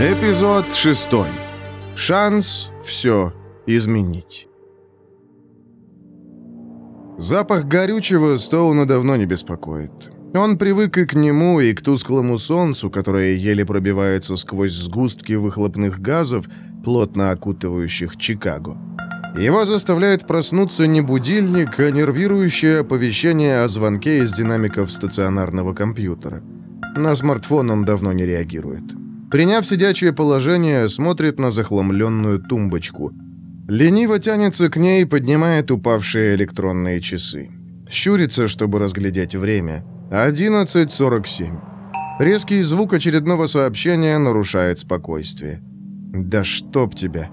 Эпизод шестой. Шанс все изменить. Запах горючего Стоуна давно не беспокоит. Он привык и к нему, и к тусклому солнцу, которое еле пробивается сквозь сгустки выхлопных газов, плотно окутывающих Чикаго. Его заставляет проснуться не будильник, а нервирующее оповещение о звонке из динамиков стационарного компьютера. На смартфон он давно не реагирует. Приняв сидячее положение, смотрит на захламленную тумбочку. Лениво тянется к ней и поднимает упавшие электронные часы. Щурится, чтобы разглядеть время. 11.47. Резкий звук очередного сообщения нарушает спокойствие. «Да чтоб тебя!»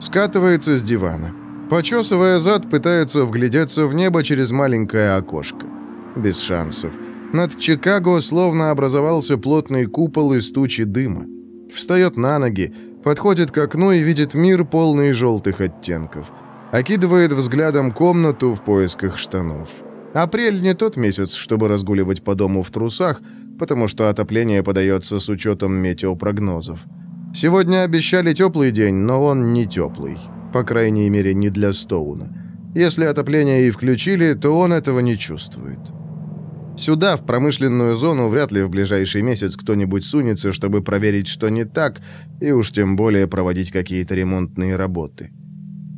Скатывается с дивана. Почесывая зад, пытается вглядеться в небо через маленькое окошко. Без шансов. Над Чикаго словно образовался плотный купол из тучи дыма. Встает на ноги, подходит к окну и видит мир, полный желтых оттенков. Окидывает взглядом комнату в поисках штанов. Апрель не тот месяц, чтобы разгуливать по дому в трусах, потому что отопление подается с учетом метеопрогнозов. Сегодня обещали теплый день, но он не теплый. По крайней мере, не для Стоуна. Если отопление и включили, то он этого не чувствует. Сюда, в промышленную зону, вряд ли в ближайший месяц кто-нибудь сунется, чтобы проверить, что не так, и уж тем более проводить какие-то ремонтные работы.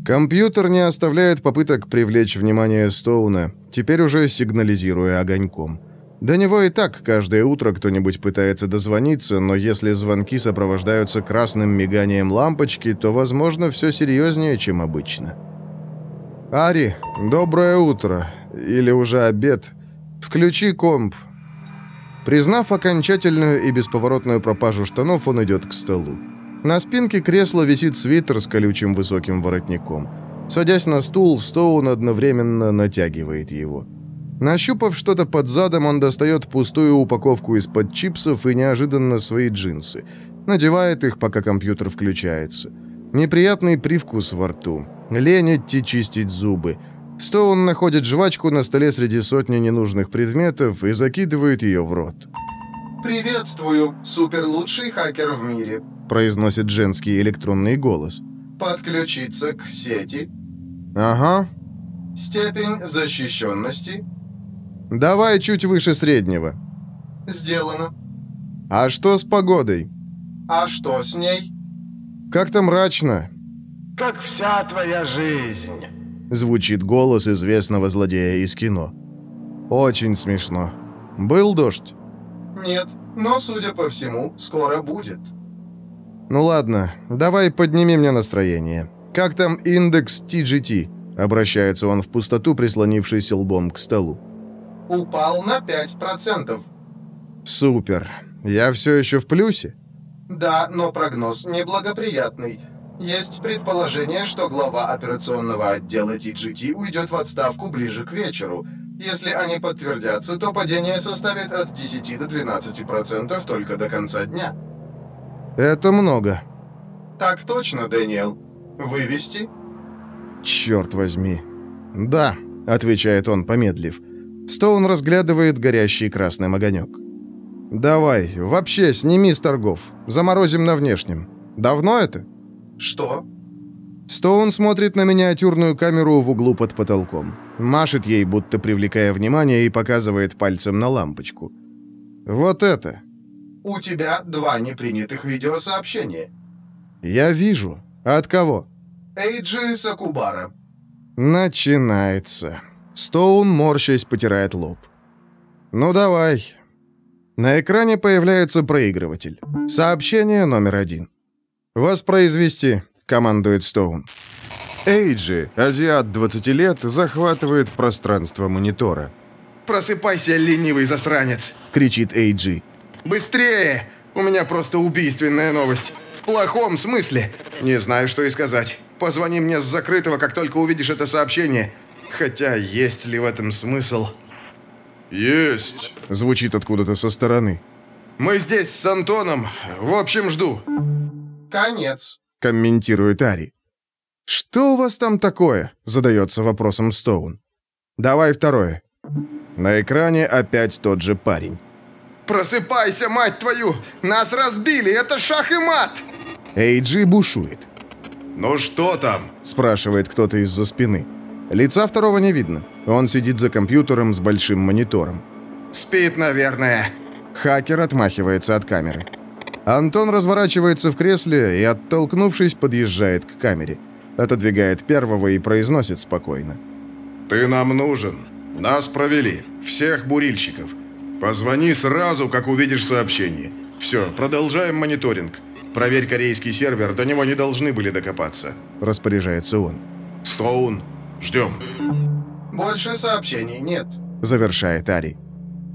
Компьютер не оставляет попыток привлечь внимание Стоуна, теперь уже сигнализируя огоньком. До него и так каждое утро кто-нибудь пытается дозвониться, но если звонки сопровождаются красным миганием лампочки, то, возможно, все серьезнее, чем обычно. «Ари, доброе утро. Или уже обед. Включи комп». Признав окончательную и бесповоротную пропажу штанов, он идет к столу. На спинке кресла висит свитер с колючим высоким воротником. Садясь на стул, Стоун одновременно натягивает его. Нащупав что-то под задом, он достает пустую упаковку из-под чипсов и неожиданно свои джинсы. Надевает их, пока компьютер включается. Неприятный привкус во рту. Лень идти чистить зубы. Стоун находит жвачку на столе среди сотни ненужных предметов и закидывает ее в рот. «Приветствую, суперлучший хакер в мире», – произносит женский электронный голос. «Подключиться к сети. «Ага. Степень защищенности. Давай чуть выше среднего. Сделано. А что с погодой? А что с ней? Как-то мрачно». Как вся твоя жизнь. Звучит голос известного злодея из кино. Очень смешно. Был дождь? Нет, но, судя по всему, скоро будет. Ну ладно, давай подними мне настроение. Как там индекс TGT? Обращается он в пустоту, прислонившись лбом к столу. Упал на 5%. Супер. Я все еще в плюсе? Да, но прогноз неблагоприятный. Есть предположение, что глава операционного отдела TGT уйдет в отставку ближе к вечеру. Если они подтвердятся, то падение составит от 10 до 12% только до конца дня. Это много. Так точно, Дэниел. Вывести? Черт возьми. Да, отвечает он, помедлив. Стоун разглядывает горящий красным огонек. «Давай, вообще сними с торгов. Заморозим на внешнем. Давно это?» Что? Стоун смотрит на миниатюрную камеру в углу под потолком. Машет ей, будто привлекая внимание, и показывает пальцем на лампочку. «Вот это!» У тебя два непринятых видеосообщения. «Я вижу. От кого?» Эйджи Сакубара. «Начинается». Стоун, морщась, потирает лоб. «Ну давай». На экране появляется проигрыватель. Сообщение номер один. «Воспроизвести», — командует Стоун. Эйджи, азиат 20 лет, захватывает пространство монитора. «Просыпайся, ленивый засранец!» — кричит Эйджи. «Быстрее! У меня просто убийственная новость. В плохом смысле. Не знаю, что и сказать. Позвони мне с закрытого, как только увидишь это сообщение. Хотя, есть ли в этом смысл?» «Есть!» — звучит откуда-то со стороны. «Мы здесь с Антоном. В общем, жду». «Конец», — комментирует Ари. «Что у вас там такое?» — задается вопросом Стоун. «Давай второе». На экране опять тот же парень. «Просыпайся, мать твою! Нас разбили! Это шах и мат!» Эйджи бушует. «Ну что там?» — спрашивает кто-то из-за спины. Лица второго не видно. Он сидит за компьютером с большим монитором. «Спит, наверное». Хакер отмахивается от камеры. Антон разворачивается в кресле и, оттолкнувшись, подъезжает к камере. Отодвигает первого и произносит спокойно. «Ты нам нужен. Нас провели. Всех бурильщиков. Позвони сразу, как увидишь сообщение. Все, продолжаем мониторинг. Проверь корейский сервер, до него не должны были докопаться». Распоряжается он. «Стоун, ждем». Больше сообщений нет. Завершает Ари.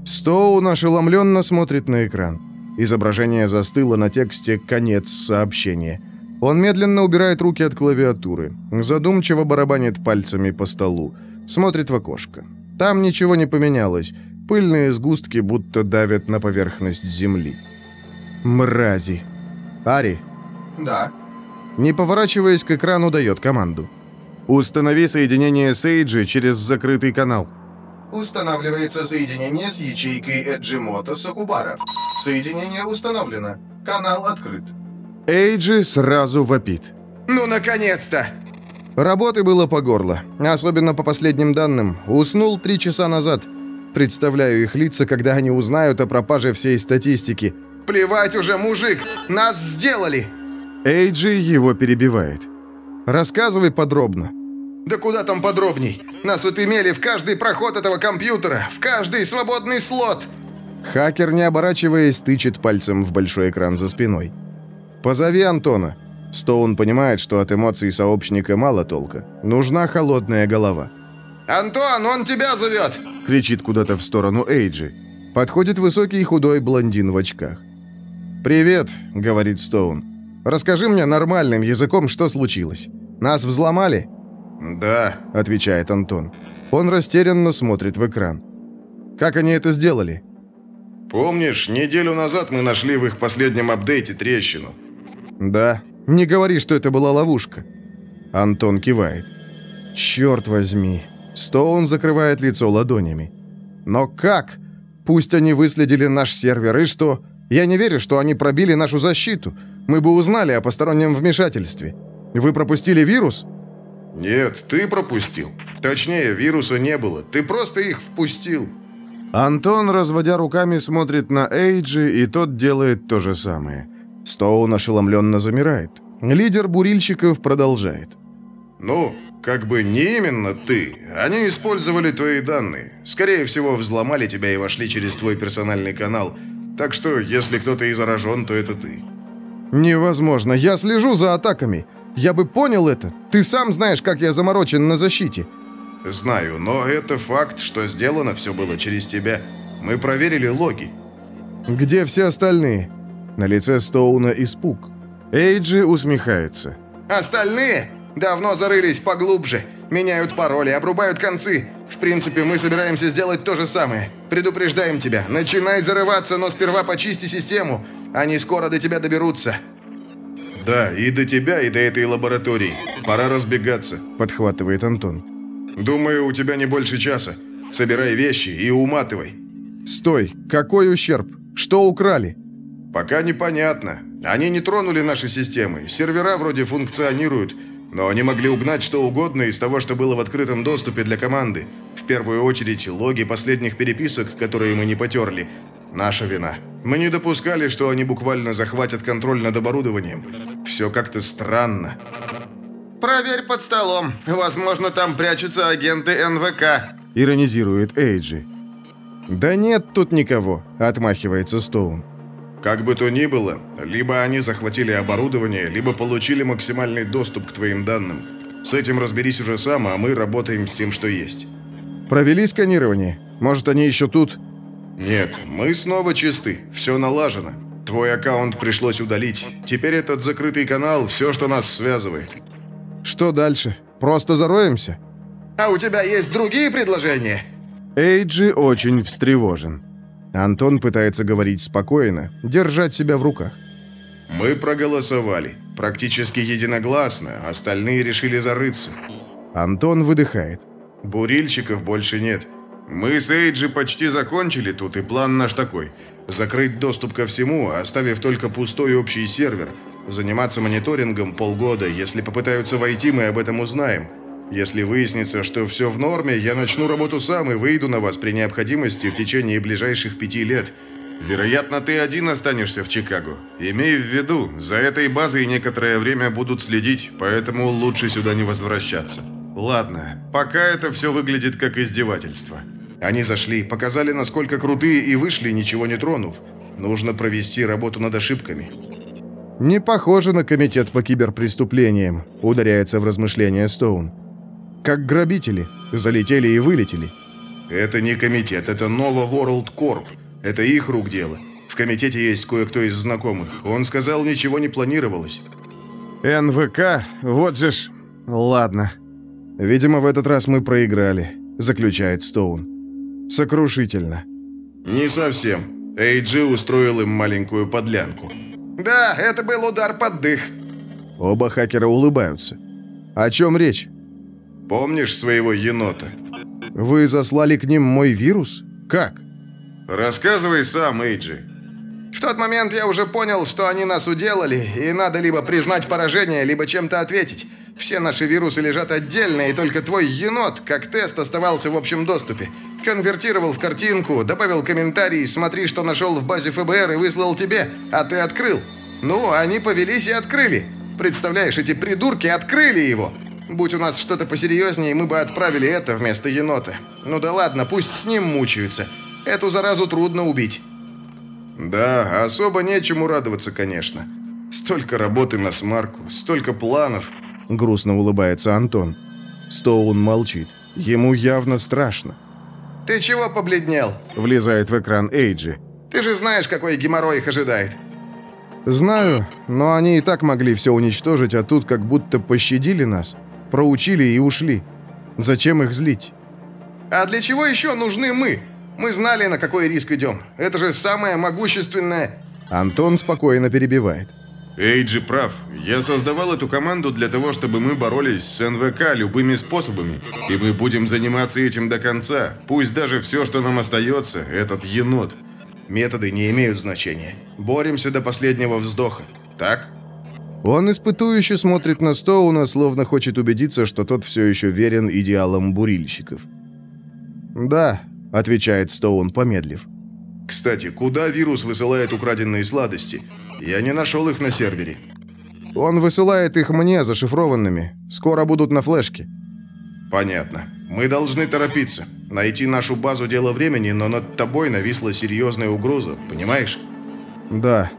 Стоун ошеломленно смотрит на экран. Изображение застыло на тексте «Конец сообщения». Он медленно убирает руки от клавиатуры, задумчиво барабанит пальцами по столу, смотрит в окошко. Там ничего не поменялось, пыльные сгустки будто давят на поверхность земли. Мрази. Ари. Да. Не поворачиваясь к экрану, дает команду. Установи соединение с Эйджи через закрытый канал. Устанавливается соединение с ячейкой Эджимота Сакубара. Соединение установлено. Канал открыт. Эйджи сразу вопит. «Ну, наконец-то!» Работы было по горло, особенно по последним данным. Уснул три часа назад. Представляю их лица, когда они узнают о пропаже всей статистики. «Плевать уже, мужик! Нас сделали!» Эйджи его перебивает. «Рассказывай подробно». «Да куда там подробней? Нас отымели в каждый проход этого компьютера, в каждый свободный слот!» Хакер, не оборачиваясь, тычет пальцем в большой экран за спиной. «Позови Антона». Стоун понимает, что от эмоций сообщника мало толка. Нужна холодная голова. «Антон, он тебя зовет!» — кричит куда-то в сторону Эйджи. Подходит высокий худой блондин в очках. «Привет», — говорит Стоун. «Расскажи мне нормальным языком, что случилось. Нас взломали?» «Да», — отвечает Антон. Он растерянно смотрит в экран. «Как они это сделали?» «Помнишь, неделю назад мы нашли в их последнем апдейте трещину?» «Да. Не говори, что это была ловушка». Антон кивает. «Черт возьми». Стоун закрывает лицо ладонями. «Но как? Пусть они выследили наш сервер, и что? Я не верю, что они пробили нашу защиту. Мы бы узнали о постороннем вмешательстве. Вы пропустили вирус?» «Нет, ты пропустил. Точнее, вируса не было. Ты просто их впустил». Антон, разводя руками, смотрит на Эйджи, и тот делает то же самое. Стоун ошеломленно замирает. Лидер бурильщиков продолжает. «Ну, как бы не именно ты. Они использовали твои данные. Скорее всего, взломали тебя и вошли через твой персональный канал. Так что, если кто-то и заражен, то это ты». «Невозможно. Я слежу за атаками. Я бы понял это. Ты сам знаешь, как я заморочен на защите». «Знаю, но это факт, что сделано все было через тебя. Мы проверили логи». «Где все остальные?» На лице Стоуна испуг. Эйджи усмехается. «Остальные? Давно зарылись поглубже. Меняют пароли, обрубают концы. В принципе, мы собираемся сделать то же самое. Предупреждаем тебя. Начинай зарываться, но сперва почисти систему. Они скоро до тебя доберутся». «Да, и до тебя, и до этой лаборатории. Пора разбегаться», — подхватывает Антон. «Думаю, у тебя не больше часа. Собирай вещи и уматывай». «Стой! Какой ущерб? Что украли?» «Пока непонятно. Они не тронули наши системы. Сервера вроде функционируют, но они могли угнать что угодно из того, что было в открытом доступе для команды. В первую очередь, логи последних переписок, которые мы не потерли. Наша вина. Мы не допускали, что они буквально захватят контроль над оборудованием. Все как-то странно». «Проверь под столом. Возможно, там прячутся агенты НВК», — иронизирует Эйджи. «Да нет тут никого», — отмахивается Стоун. «Как бы то ни было, либо они захватили оборудование, либо получили максимальный доступ к твоим данным. С этим разберись уже сам, а мы работаем с тем, что есть». «Провели сканирование? Может, они еще тут?» «Нет, мы снова чисты. Все налажено. Твой аккаунт пришлось удалить. Теперь этот закрытый канал – все, что нас связывает». «Что дальше? Просто зароемся?» «А у тебя есть другие предложения?» Эйджи очень встревожен. Антон пытается говорить спокойно, держать себя в руках. «Мы проголосовали. Практически единогласно, остальные решили зарыться. Антон выдыхает. Бурильщиков больше нет. Мы с Эйджи почти закончили тут, и план наш такой. Закрыть доступ ко всему, оставив только пустой общий сервер. Заниматься мониторингом полгода. Если попытаются войти, мы об этом узнаем. Если выяснится, что все в норме, я начну работу сам и выйду на вас при необходимости в течение ближайших пяти лет. Вероятно, ты один останешься в Чикаго. Имей в виду, за этой базой некоторое время будут следить, поэтому лучше сюда не возвращаться. Ладно, пока это все выглядит как издевательство. Они зашли, показали, насколько крутые, и вышли, ничего не тронув. Нужно провести работу над ошибками. «Не похоже на комитет по киберпреступлениям», — ударяется в размышления Стоун. «Как грабители. Залетели и вылетели». «Это не комитет, это Nova World Corp. Это их рук дело. В комитете есть кое-кто из знакомых. Он сказал, ничего не планировалось». «НВК? Вот же ж...» «Ладно. Видимо, в этот раз мы проиграли», — заключает Стоун. «Сокрушительно». «Не совсем. Эйджи устроил им маленькую подлянку». Да, это был удар под дых. Оба хакера улыбаются. О чем речь? Помнишь своего енота? Вы заслали к ним мой вирус? Как? Рассказывай сам, Эйджи. В тот момент я уже понял, что они нас уделали, и надо либо признать поражение, либо чем-то ответить. Все наши вирусы лежат отдельно, и только твой енот, как тест, оставался в общем доступе. Конвертировал в картинку, добавил комментарий, смотри, что нашел в базе ФБР и выслал тебе, а ты открыл. Ну, они повелись и открыли. Представляешь, эти придурки открыли его. Будь у нас что-то посерьезнее, мы бы отправили это вместо енота. Ну да ладно, пусть с ним мучаются. Эту заразу трудно убить. Да, особо нечему радоваться, конечно. Столько работы на смарку, столько планов. Грустно улыбается Антон. Стоун молчит. Ему явно страшно. «Ты чего побледнел?» Влезает в экран Эйджи. «Ты же знаешь, какой геморрой их ожидает». «Знаю, но они и так могли все уничтожить, а тут как будто пощадили нас, проучили и ушли. Зачем их злить?» «А для чего еще нужны мы? Мы знали, на какой риск идем. Это же самое могущественное...» Антон спокойно перебивает. Эйджи прав. Я создавал эту команду для того, чтобы мы боролись с НВК любыми способами. И мы будем заниматься этим до конца. Пусть даже все, что нам остается, этот енот. Методы не имеют значения. Боремся до последнего вздоха. Так? Он испытующе смотрит на Стоуна, словно хочет убедиться, что тот все еще верен идеалам бурильщиков. «Да», — отвечает Стоун, помедлив. «Кстати, куда вирус высылает украденные сладости? Я не нашел их на сервере». «Он высылает их мне зашифрованными. Скоро будут на флешке». «Понятно. Мы должны торопиться. Найти нашу базу – дело времени, но над тобой нависла серьезная угроза, понимаешь?» «Да».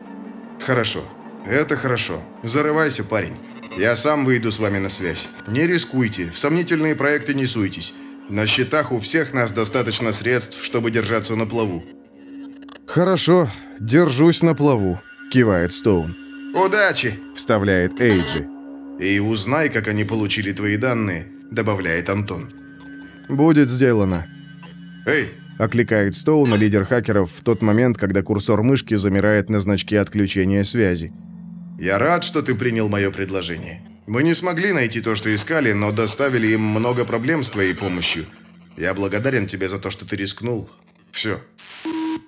«Хорошо. Это хорошо. Зарывайся, парень. Я сам выйду с вами на связь. Не рискуйте, в сомнительные проекты не суйтесь. На счетах у всех нас достаточно средств, чтобы держаться на плаву». «Хорошо, держусь на плаву», — кивает Стоун. «Удачи!» — вставляет Эйджи. «И узнай, как они получили твои данные», — добавляет Антон. «Будет сделано». «Эй!» — окликает Стоуна лидер хакеров в тот момент, когда курсор мышки замирает на значке отключения связи. «Я рад, что ты принял мое предложение. Мы не смогли найти то, что искали, но доставили им много проблем с твоей помощью. Я благодарен тебе за то, что ты рискнул. Все».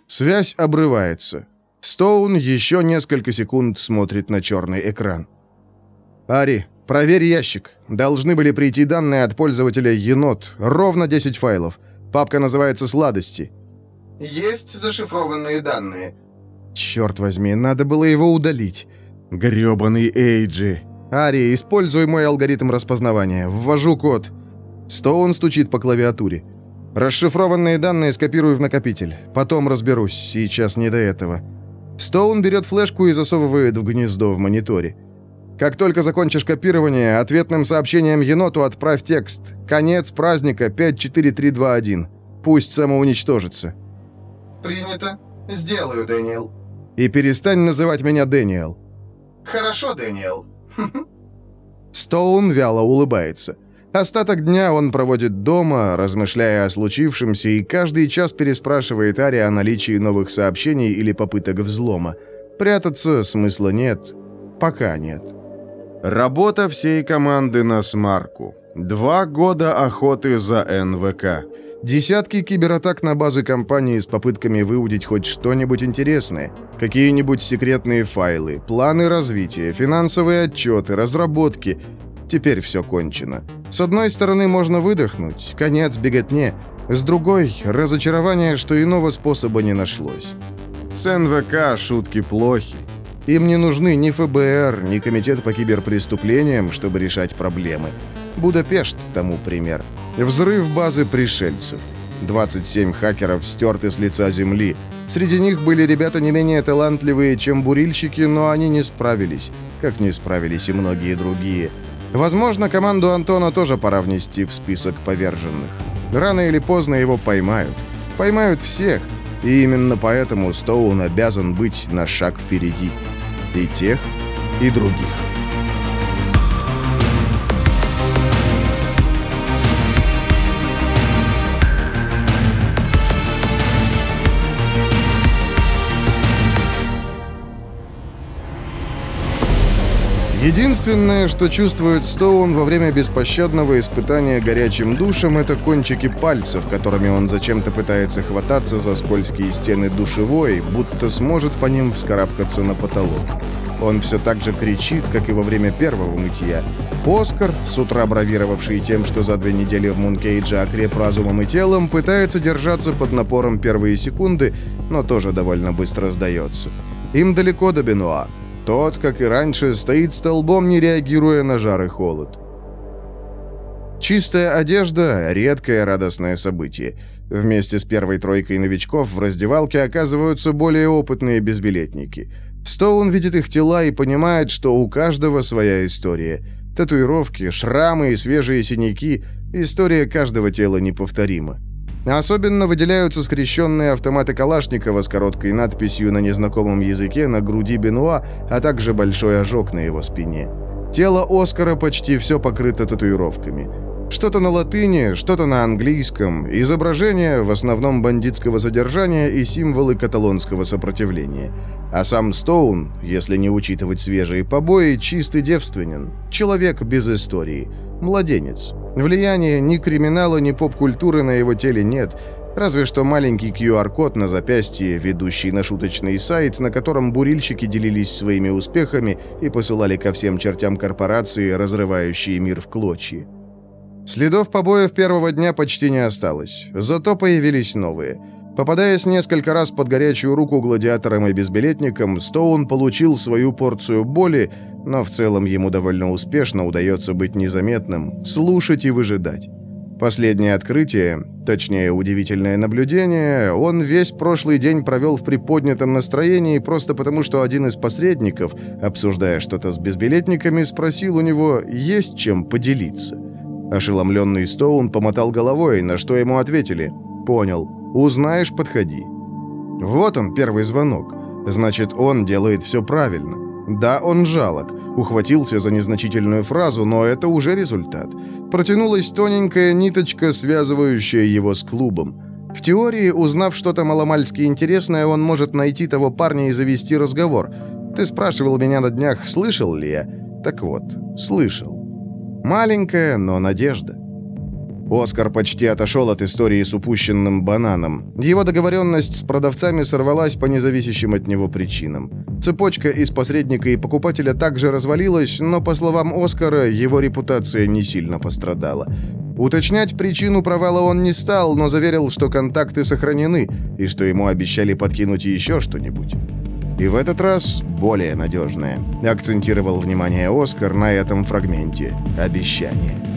Связь обрывается. Стоун еще несколько секунд смотрит на черный экран. «Ари, проверь ящик. Должны были прийти данные от пользователя «Енот». Ровно 10 файлов. Папка называется «Сладости». Есть зашифрованные данные. Черт возьми, надо было его удалить. Грёбаный Эйджи. Ари, используй мой алгоритм распознавания. Ввожу код. Стоун стучит по клавиатуре. Расшифрованные данные скопирую в накопитель. Потом разберусь, сейчас не до этого. Стоун берет флешку и засовывает в гнездо в мониторе. Как только закончишь копирование, ответным сообщением еноту отправь текст. Конец праздника 54321. Пусть самоуничтожится. Принято. Сделаю, Дэниел. И перестань называть меня Дэниел. Хорошо, Дэниел. Стоун вяло улыбается. Остаток дня он проводит дома, размышляя о случившемся, и каждый час переспрашивает Ари о наличии новых сообщений или попыток взлома. Прятаться смысла нет. Пока нет. Работа всей команды на смарку. Два года охоты за НВК. Десятки кибератак на базы компании с попытками выудить хоть что-нибудь интересное. Какие-нибудь секретные файлы, планы развития, финансовые отчеты, разработки. Теперь все кончено. С одной стороны, можно выдохнуть, конец беготне. С другой, разочарование, что иного способа не нашлось. С НВК шутки плохи. Им не нужны ни ФБР, ни Комитет по киберпреступлениям, чтобы решать проблемы. Будапешт тому пример. Взрыв базы пришельцев. 27 хакеров стерты с лица земли. Среди них были ребята не менее талантливые, чем бурильщики, но они не справились, как не справились и многие другие. Возможно, команду Антона тоже пора внести в список поверженных. Рано или поздно его поймают. Поймают всех. И именно поэтому Стоун обязан быть на шаг впереди. И тех, и других. Единственное, что чувствует Стоун во время беспощадного испытания горячим душем, это кончики пальцев, которыми он зачем-то пытается хвататься за скользкие стены душевой, будто сможет по ним вскарабкаться на потолок. Он все так же кричит, как и во время первого мытья. Оскар, с утра бравировавший тем, что за две недели в Мункейджа окреп разумом и телом, пытается держаться под напором первые секунды, но тоже довольно быстро сдается. Им далеко до Бенуа. Тот, как и раньше, стоит столбом, не реагируя на жар и холод. Чистая одежда – редкое радостное событие. Вместе с первой тройкой новичков в раздевалке оказываются более опытные безбилетники. Стоун видит их тела и понимает, что у каждого своя история. Татуировки, шрамы и свежие синяки – история каждого тела неповторима. Особенно выделяются скрещенные автоматы Калашникова с короткой надписью на незнакомом языке на груди Бенуа, а также большой ожог на его спине. Тело Оскара почти все покрыто татуировками. Что-то на латыни, что-то на английском, изображения в основном бандитского содержания и символы каталонского сопротивления. А сам Стоун, если не учитывать свежие побои, чистый девственен, человек без истории, младенец. Влияния ни криминала, ни поп-культуры на его теле нет, разве что маленький QR-код на запястье, ведущий на шуточный сайт, на котором бурильщики делились своими успехами и посылали ко всем чертям корпорации, разрывающие мир в клочья. Следов побоев первого дня почти не осталось, зато появились новые – Попадаясь несколько раз под горячую руку гладиаторам и безбилетникам, Стоун получил свою порцию боли, но в целом ему довольно успешно удается быть незаметным, слушать и выжидать. Последнее открытие, точнее удивительное наблюдение, он весь прошлый день провел в приподнятом настроении просто потому, что один из посредников, обсуждая что-то с безбилетниками, спросил у него, есть чем поделиться. Ошеломленный Стоун помотал головой, на что ему ответили «Понял». Узнаешь, подходи. Вот он, первый звонок. Значит, он делает все правильно. Да, он жалок. Ухватился за незначительную фразу, но это уже результат. Протянулась тоненькая ниточка, связывающая его с клубом. В теории, узнав что-то маломальски интересное, он может найти того парня и завести разговор. Ты спрашивал меня на днях, слышал ли я? Так вот, слышал. Маленькая, но надежда. Оскар почти отошел от истории с упущенным бананом. Его договоренность с продавцами сорвалась по независящим от него причинам. Цепочка из посредника и покупателя также развалилась, но, по словам Оскара, его репутация не сильно пострадала. Уточнять причину провала он не стал, но заверил, что контакты сохранены и что ему обещали подкинуть еще что-нибудь. И в этот раз более надежное. Акцентировал внимание Оскар на этом фрагменте. Обещание.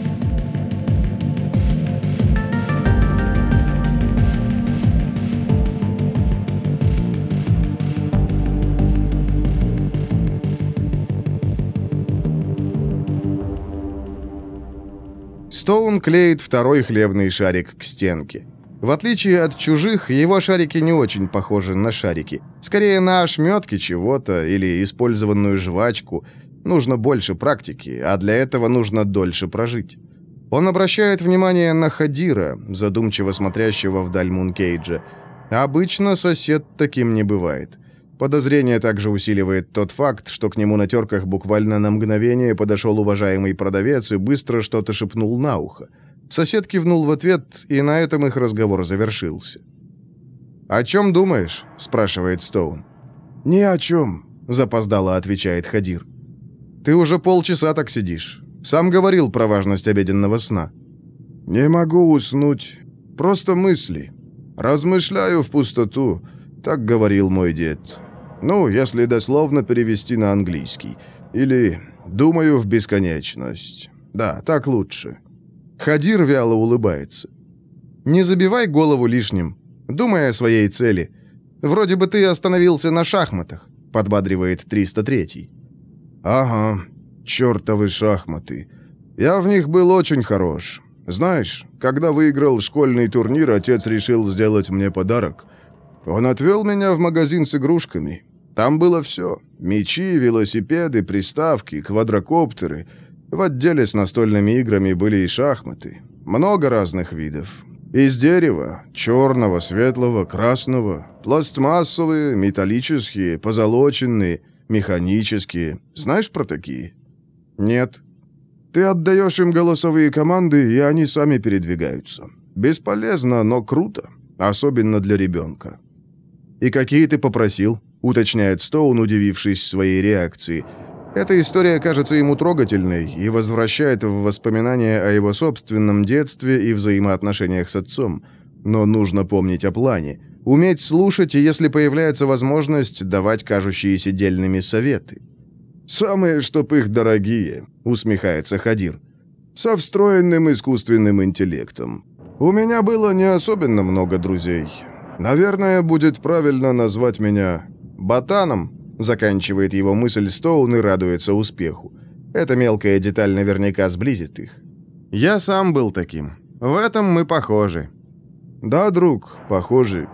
Стоун клеит второй хлебный шарик к стенке. В отличие от чужих, его шарики не очень похожи на шарики. Скорее на ошметки чего-то или использованную жвачку. Нужно больше практики, а для этого нужно дольше прожить. Он обращает внимание на Хадира, задумчиво смотрящего вдаль Мункейджа. Обычно сосед таким не бывает. Подозрение также усиливает тот факт, что к нему на терках буквально на мгновение подошел уважаемый продавец и быстро что-то шепнул на ухо. Сосед кивнул в ответ, и на этом их разговор завершился. «О чем думаешь?» – спрашивает Стоун. «Ни о чем», – запоздало отвечает Хадир. «Ты уже полчаса так сидишь. Сам говорил про важность обеденного сна». «Не могу уснуть. Просто мысли. Размышляю в пустоту», — так говорил мой дед. Ну, если дословно перевести на английский. Или «думаю в бесконечность». Да, так лучше. Хадир вяло улыбается. «Не забивай голову лишним. Думай о своей цели. Вроде бы ты остановился на шахматах», — подбадривает 303-й. «Ага, чертовы шахматы. Я в них был очень хорош. Знаешь, когда выиграл школьный турнир, отец решил сделать мне подарок. Он отвел меня в магазин с игрушками. Там было все. Мечи, велосипеды, приставки, квадрокоптеры. В отделе с настольными играми были и шахматы. Много разных видов. Из дерева, черного, светлого, красного, пластмассовые, металлические, позолоченные, механические. Знаешь про такие? Нет. Ты отдаешь им голосовые команды, и они сами передвигаются. Бесполезно, но круто. Особенно для ребенка. «И какие ты попросил?» — уточняет Стоун, удивившись своей реакции. Эта история кажется ему трогательной и возвращает в воспоминания о его собственном детстве и взаимоотношениях с отцом. Но нужно помнить о плане. Уметь слушать и, если появляется возможность, давать кажущиеся дельными советы. «Самые, чтоб их дорогие», — усмехается Хадир. «Со встроенным искусственным интеллектом. У меня было не особенно много друзей. Наверное, будет правильно назвать меня «ботаном», — заканчивает его мысль Стоун и радуется успеху. Эта мелкая деталь наверняка сблизит их. «Я сам был таким. В этом мы похожи». «Да, друг, похожи.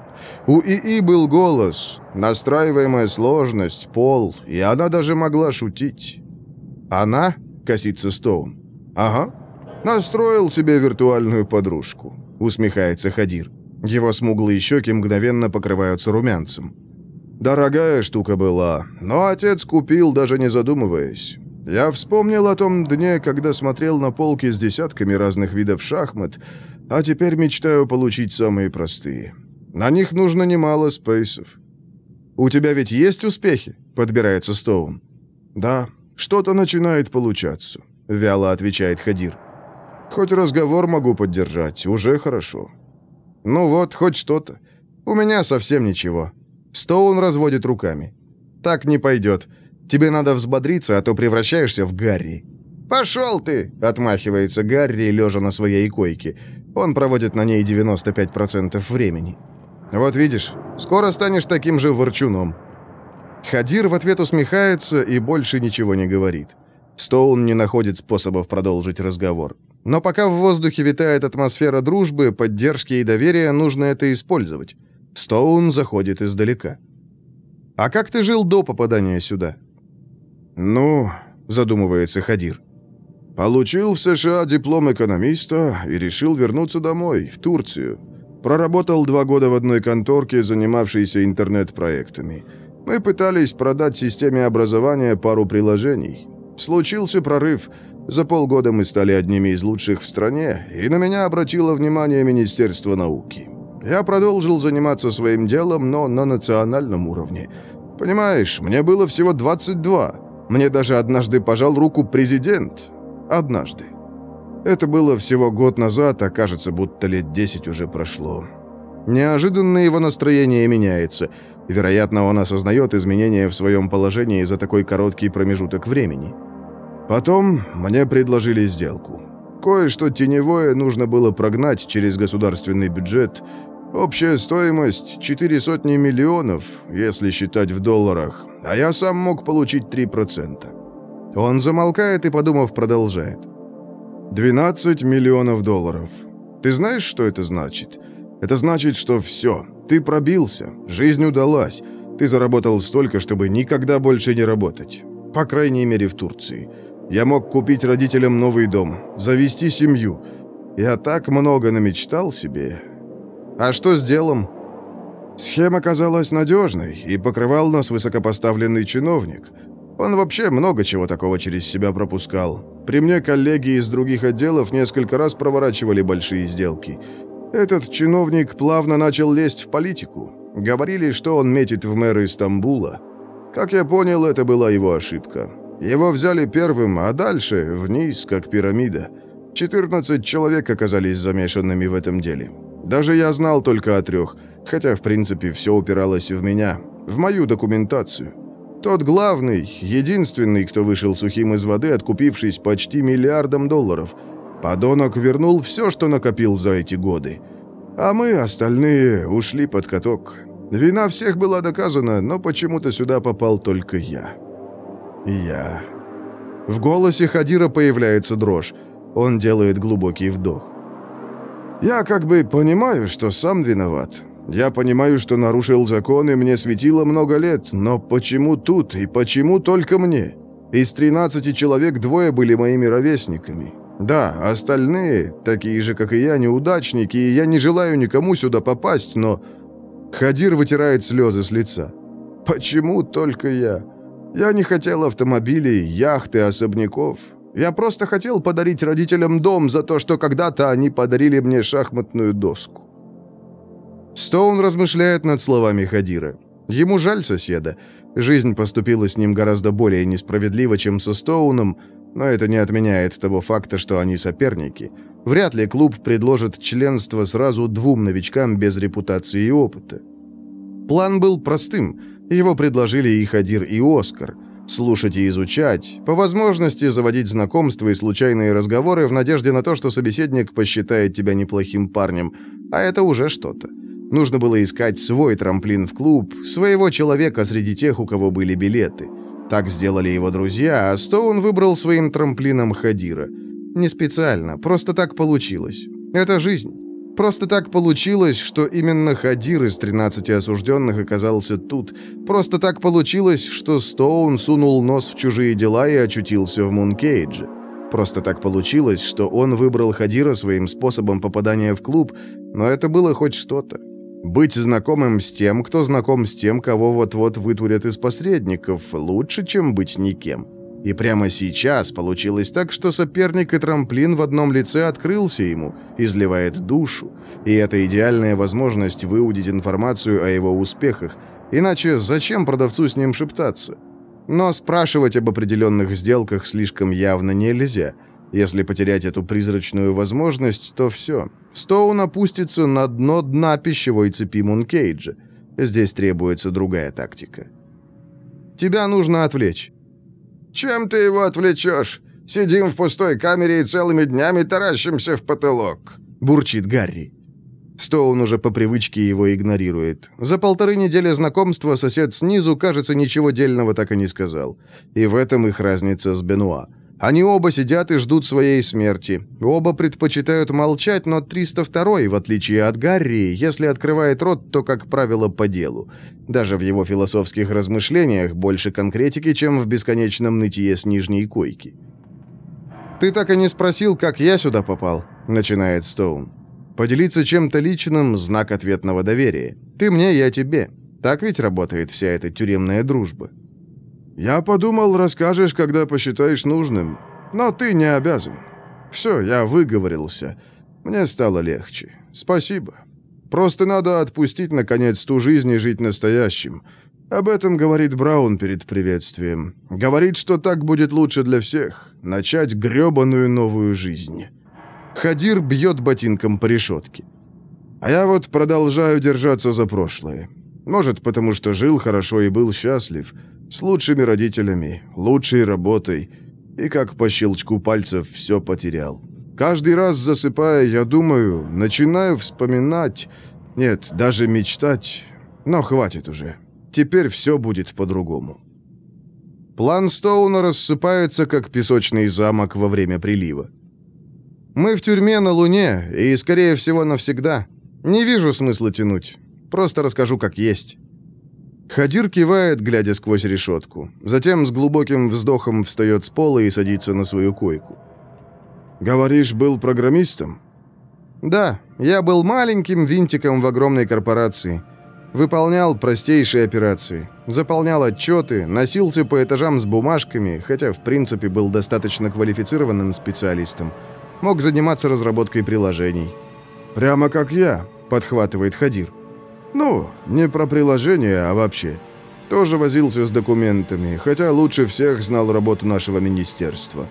У ИИ был голос, настраиваемая сложность, пол, и она даже могла шутить. «Она?» — косится Стоун. «Ага. Настроил себе виртуальную подружку», — усмехается Хадир. Его смуглые щеки мгновенно покрываются румянцем. «Дорогая штука была, но отец купил, даже не задумываясь. Я вспомнил о том дне, когда смотрел на полки с десятками разных видов шахмат, а теперь мечтаю получить самые простые. На них нужно немало спейсов. «У тебя ведь есть успехи?» — подбирается Стоун. «Да, что-то начинает получаться», — вяло отвечает Хадир. «Хоть разговор могу поддержать, уже хорошо». «Ну вот, хоть что-то. У меня совсем ничего». Стоун разводит руками. «Так не пойдет. Тебе надо взбодриться, а то превращаешься в Гарри». «Пошел ты!» — отмахивается Гарри, лежа на своей койке. Он проводит на ней 95% времени. Вот видишь, скоро станешь таким же ворчуном». Хадир в ответ усмехается и больше ничего не говорит. Стоун не находит способов продолжить разговор. Но пока в воздухе витает атмосфера дружбы, поддержки и доверия, нужно это использовать. Стоун заходит издалека. «А как ты жил до попадания сюда?» «Ну», — задумывается Хадир. «Получил в США диплом экономиста и решил вернуться домой, в Турцию. Проработал два года в одной конторке, занимавшейся интернет-проектами. Мы пытались продать системе образования пару приложений. Случился прорыв. За полгода мы стали одними из лучших в стране, и на меня обратило внимание Министерство науки. Я продолжил заниматься своим делом, но на национальном уровне. Понимаешь, мне было всего 22. Мне даже однажды пожал руку президент. Однажды. Это было всего год назад, а кажется, будто лет десять уже прошло. Неожиданно его настроение меняется. Вероятно, он осознает изменения в своем положении за такой короткий промежуток времени. Потом мне предложили сделку. Кое-что теневое нужно было прогнать через государственный бюджет. Общая стоимость – четыре сотни миллионов, если считать в долларах, а я сам мог получить 3%. Он замолкает и, подумав, продолжает. 12 миллионов долларов. Ты знаешь, что это значит? Это значит, что все, ты пробился, жизнь удалась. Ты заработал столько, чтобы никогда больше не работать. По крайней мере, в Турции. Я мог купить родителям новый дом, завести семью. Я так много намечтал себе. А что с делом? Схема казалась надежной, и покрывал нас высокопоставленный чиновник. Он вообще много чего такого через себя пропускал. При мне коллеги из других отделов несколько раз проворачивали большие сделки. Этот чиновник плавно начал лезть в политику. Говорили, что он метит в мэры Стамбула. Как я понял, это была его ошибка. Его взяли первым, а дальше вниз, как пирамида. 14 человек оказались замешанными в этом деле. Даже я знал только о трех, хотя, в принципе, все упиралось в меня, в мою документацию. Тот главный, единственный, кто вышел сухим из воды, откупившись почти миллиардом долларов. Подонок вернул все, что накопил за эти годы. А мы, остальные, ушли под каток. Вина всех была доказана, но почему-то сюда попал только я. Я. В голосе Хадира появляется дрожь. Он делает глубокий вдох. Я как бы понимаю, что сам виноват. Я понимаю, что нарушил закон, и мне светило много лет, но почему тут и почему только мне? Из 13 человек двое были моими ровесниками. Да, остальные, такие же, как и я, неудачники, и я не желаю никому сюда попасть, но... Хадир вытирает слезы с лица. Почему только я? Я не хотел автомобилей, яхты, особняков. Я просто хотел подарить родителям дом за то, что когда-то они подарили мне шахматную доску. Стоун размышляет над словами Хадира. Ему жаль соседа. Жизнь поступила с ним гораздо более несправедливо, чем со Стоуном, но это не отменяет того факта, что они соперники. Вряд ли клуб предложит членство сразу двум новичкам без репутации и опыта. План был простым. Его предложили и Хадир, и Оскар. Слушать и изучать, по возможности заводить знакомства и случайные разговоры в надежде на то, что собеседник посчитает тебя неплохим парнем, а это уже что-то. Нужно было искать свой трамплин в клуб, своего человека среди тех, у кого были билеты. Так сделали его друзья, а Стоун выбрал своим трамплином Хадира. Не специально, просто так получилось. Это жизнь. Просто так получилось, что именно Хадир из 13 осужденных оказался тут. Просто так получилось, что Стоун сунул нос в чужие дела и очутился в Мункейдже. Просто так получилось, что он выбрал Хадира своим способом попадания в клуб, но это было хоть что-то. Быть знакомым с тем, кто знаком с тем, кого вот-вот вытурят из посредников, лучше, чем быть никем. И прямо сейчас получилось так, что соперник и трамплин в одном лице открылся ему, изливает душу. И это идеальная возможность выудить информацию о его успехах. Иначе зачем продавцу с ним шептаться? Но спрашивать об определенных сделках слишком явно нельзя – если потерять эту призрачную возможность, то все. Стоун опустится на дно дна пищевой цепи Мункейджа. Здесь требуется другая тактика. Тебя нужно отвлечь. «Чем ты его отвлечешь? Сидим в пустой камере и целыми днями таращимся в потолок», — бурчит Гарри. Стоун уже по привычке его игнорирует. За полторы недели знакомства сосед снизу, кажется, ничего дельного так и не сказал. И в этом их разница с Бенуа. Они оба сидят и ждут своей смерти. Оба предпочитают молчать, но 302 в отличие от Гарри, если открывает рот, то, как правило, по делу. Даже в его философских размышлениях больше конкретики, чем в бесконечном нытье с нижней койки. «Ты так и не спросил, как я сюда попал», — начинает Стоун. «Поделиться чем-то личным — знак ответного доверия. Ты мне, я тебе. Так ведь работает вся эта тюремная дружба». «Я подумал, расскажешь, когда посчитаешь нужным. Но ты не обязан. Все, я выговорился. Мне стало легче. Спасибо. Просто надо отпустить, наконец, ту жизнь и жить настоящим. Об этом говорит Браун перед приветствием. Говорит, что так будет лучше для всех. Начать грёбаную новую жизнь». Хадир бьет ботинком по решетке. А я вот продолжаю держаться за прошлое. Может, потому что жил хорошо и был счастлив – с лучшими родителями, лучшей работой. И как по щелчку пальцев все потерял. Каждый раз засыпая, я думаю, начинаю вспоминать... Нет, даже мечтать. Но хватит уже. Теперь все будет по-другому. План Стоуна рассыпается, как песочный замок во время прилива. Мы в тюрьме на Луне, и, скорее всего, навсегда. Не вижу смысла тянуть. Просто расскажу, как есть. Хадир кивает, глядя сквозь решетку. Затем с глубоким вздохом встает с пола и садится на свою койку. «Говоришь, был программистом?» «Да, я был маленьким винтиком в огромной корпорации. Выполнял простейшие операции, заполнял отчеты, носился по этажам с бумажками, хотя в принципе был достаточно квалифицированным специалистом. Мог заниматься разработкой приложений. «Прямо как я», — подхватывает Хадир. «Ну, не про приложение, а вообще. Тоже возился с документами, хотя лучше всех знал работу нашего министерства».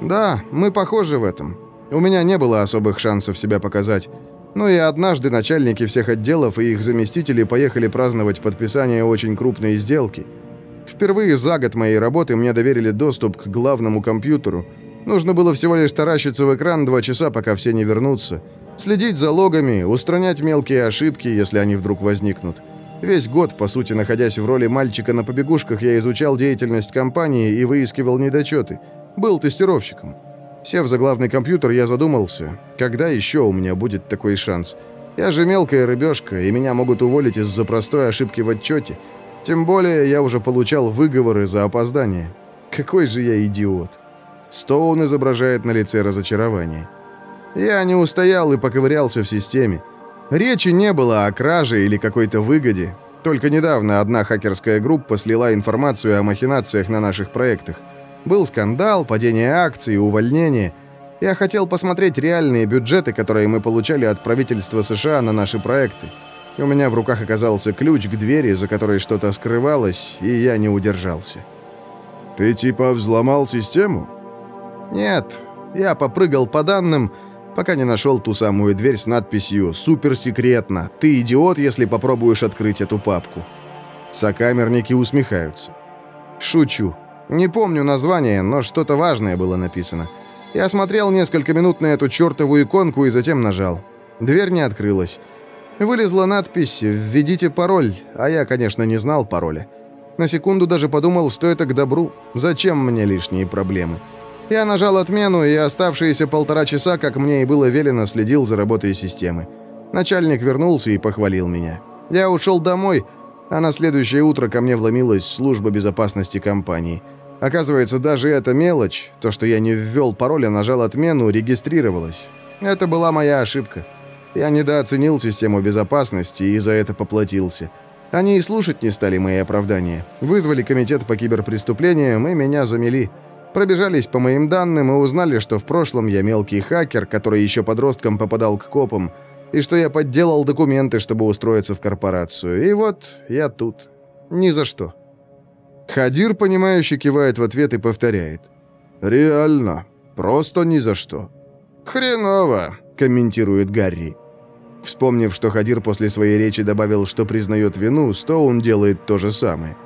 «Да, мы похожи в этом. У меня не было особых шансов себя показать». Ну и однажды начальники всех отделов и их заместители поехали праздновать подписание очень крупной сделки. Впервые за год моей работы мне доверили доступ к главному компьютеру. Нужно было всего лишь таращиться в экран два часа, пока все не вернутся. Следить за логами, устранять мелкие ошибки, если они вдруг возникнут. Весь год, по сути, находясь в роли мальчика на побегушках, я изучал деятельность компании и выискивал недочеты. Был тестировщиком. Сев за главный компьютер, я задумался, когда еще у меня будет такой шанс. Я же мелкая рыбешка, и меня могут уволить из-за простой ошибки в отчете. Тем более я уже получал выговоры за опоздание. Какой же я идиот. Стоун изображает на лице разочарование. Я не устоял и поковырялся в системе. Речи не было о краже или какой-то выгоде. Только недавно одна хакерская группа слила информацию о махинациях на наших проектах. Был скандал, падение акций, увольнение. Я хотел посмотреть реальные бюджеты, которые мы получали от правительства США на наши проекты. У меня в руках оказался ключ к двери, за которой что-то скрывалось, и я не удержался. «Ты типа взломал систему?» «Нет, я попрыгал по данным, пока не нашел ту самую дверь с надписью «Суперсекретно. Ты идиот, если попробуешь открыть эту папку». Сокамерники усмехаются. «Шучу. Не помню название, но что-то важное было написано. Я смотрел несколько минут на эту чертову иконку и затем нажал. Дверь не открылась. Вылезла надпись «Введите пароль», а я, конечно, не знал пароля. На секунду даже подумал, что это к добру. Зачем мне лишние проблемы? Я нажал отмену, и оставшиеся полтора часа, как мне и было велено, следил за работой системы. Начальник вернулся и похвалил меня. Я ушел домой, а на следующее утро ко мне вломилась служба безопасности компании – Оказывается, даже эта мелочь, то, что я не ввел пароль, а нажал отмену, регистрировалась. Это была моя ошибка. Я недооценил систему безопасности и за это поплатился. Они и слушать не стали мои оправдания. Вызвали комитет по киберпреступлениям и меня замели. Пробежались по моим данным и узнали, что в прошлом я мелкий хакер, который еще подростком попадал к копам, и что я подделал документы, чтобы устроиться в корпорацию. И вот я тут. Ни за что. Хадир, понимающе кивает в ответ и повторяет. «Реально. Просто ни за что». «Хреново», — комментирует Гарри. Вспомнив, что Хадир после своей речи добавил, что признает вину, Стоун делает то же самое.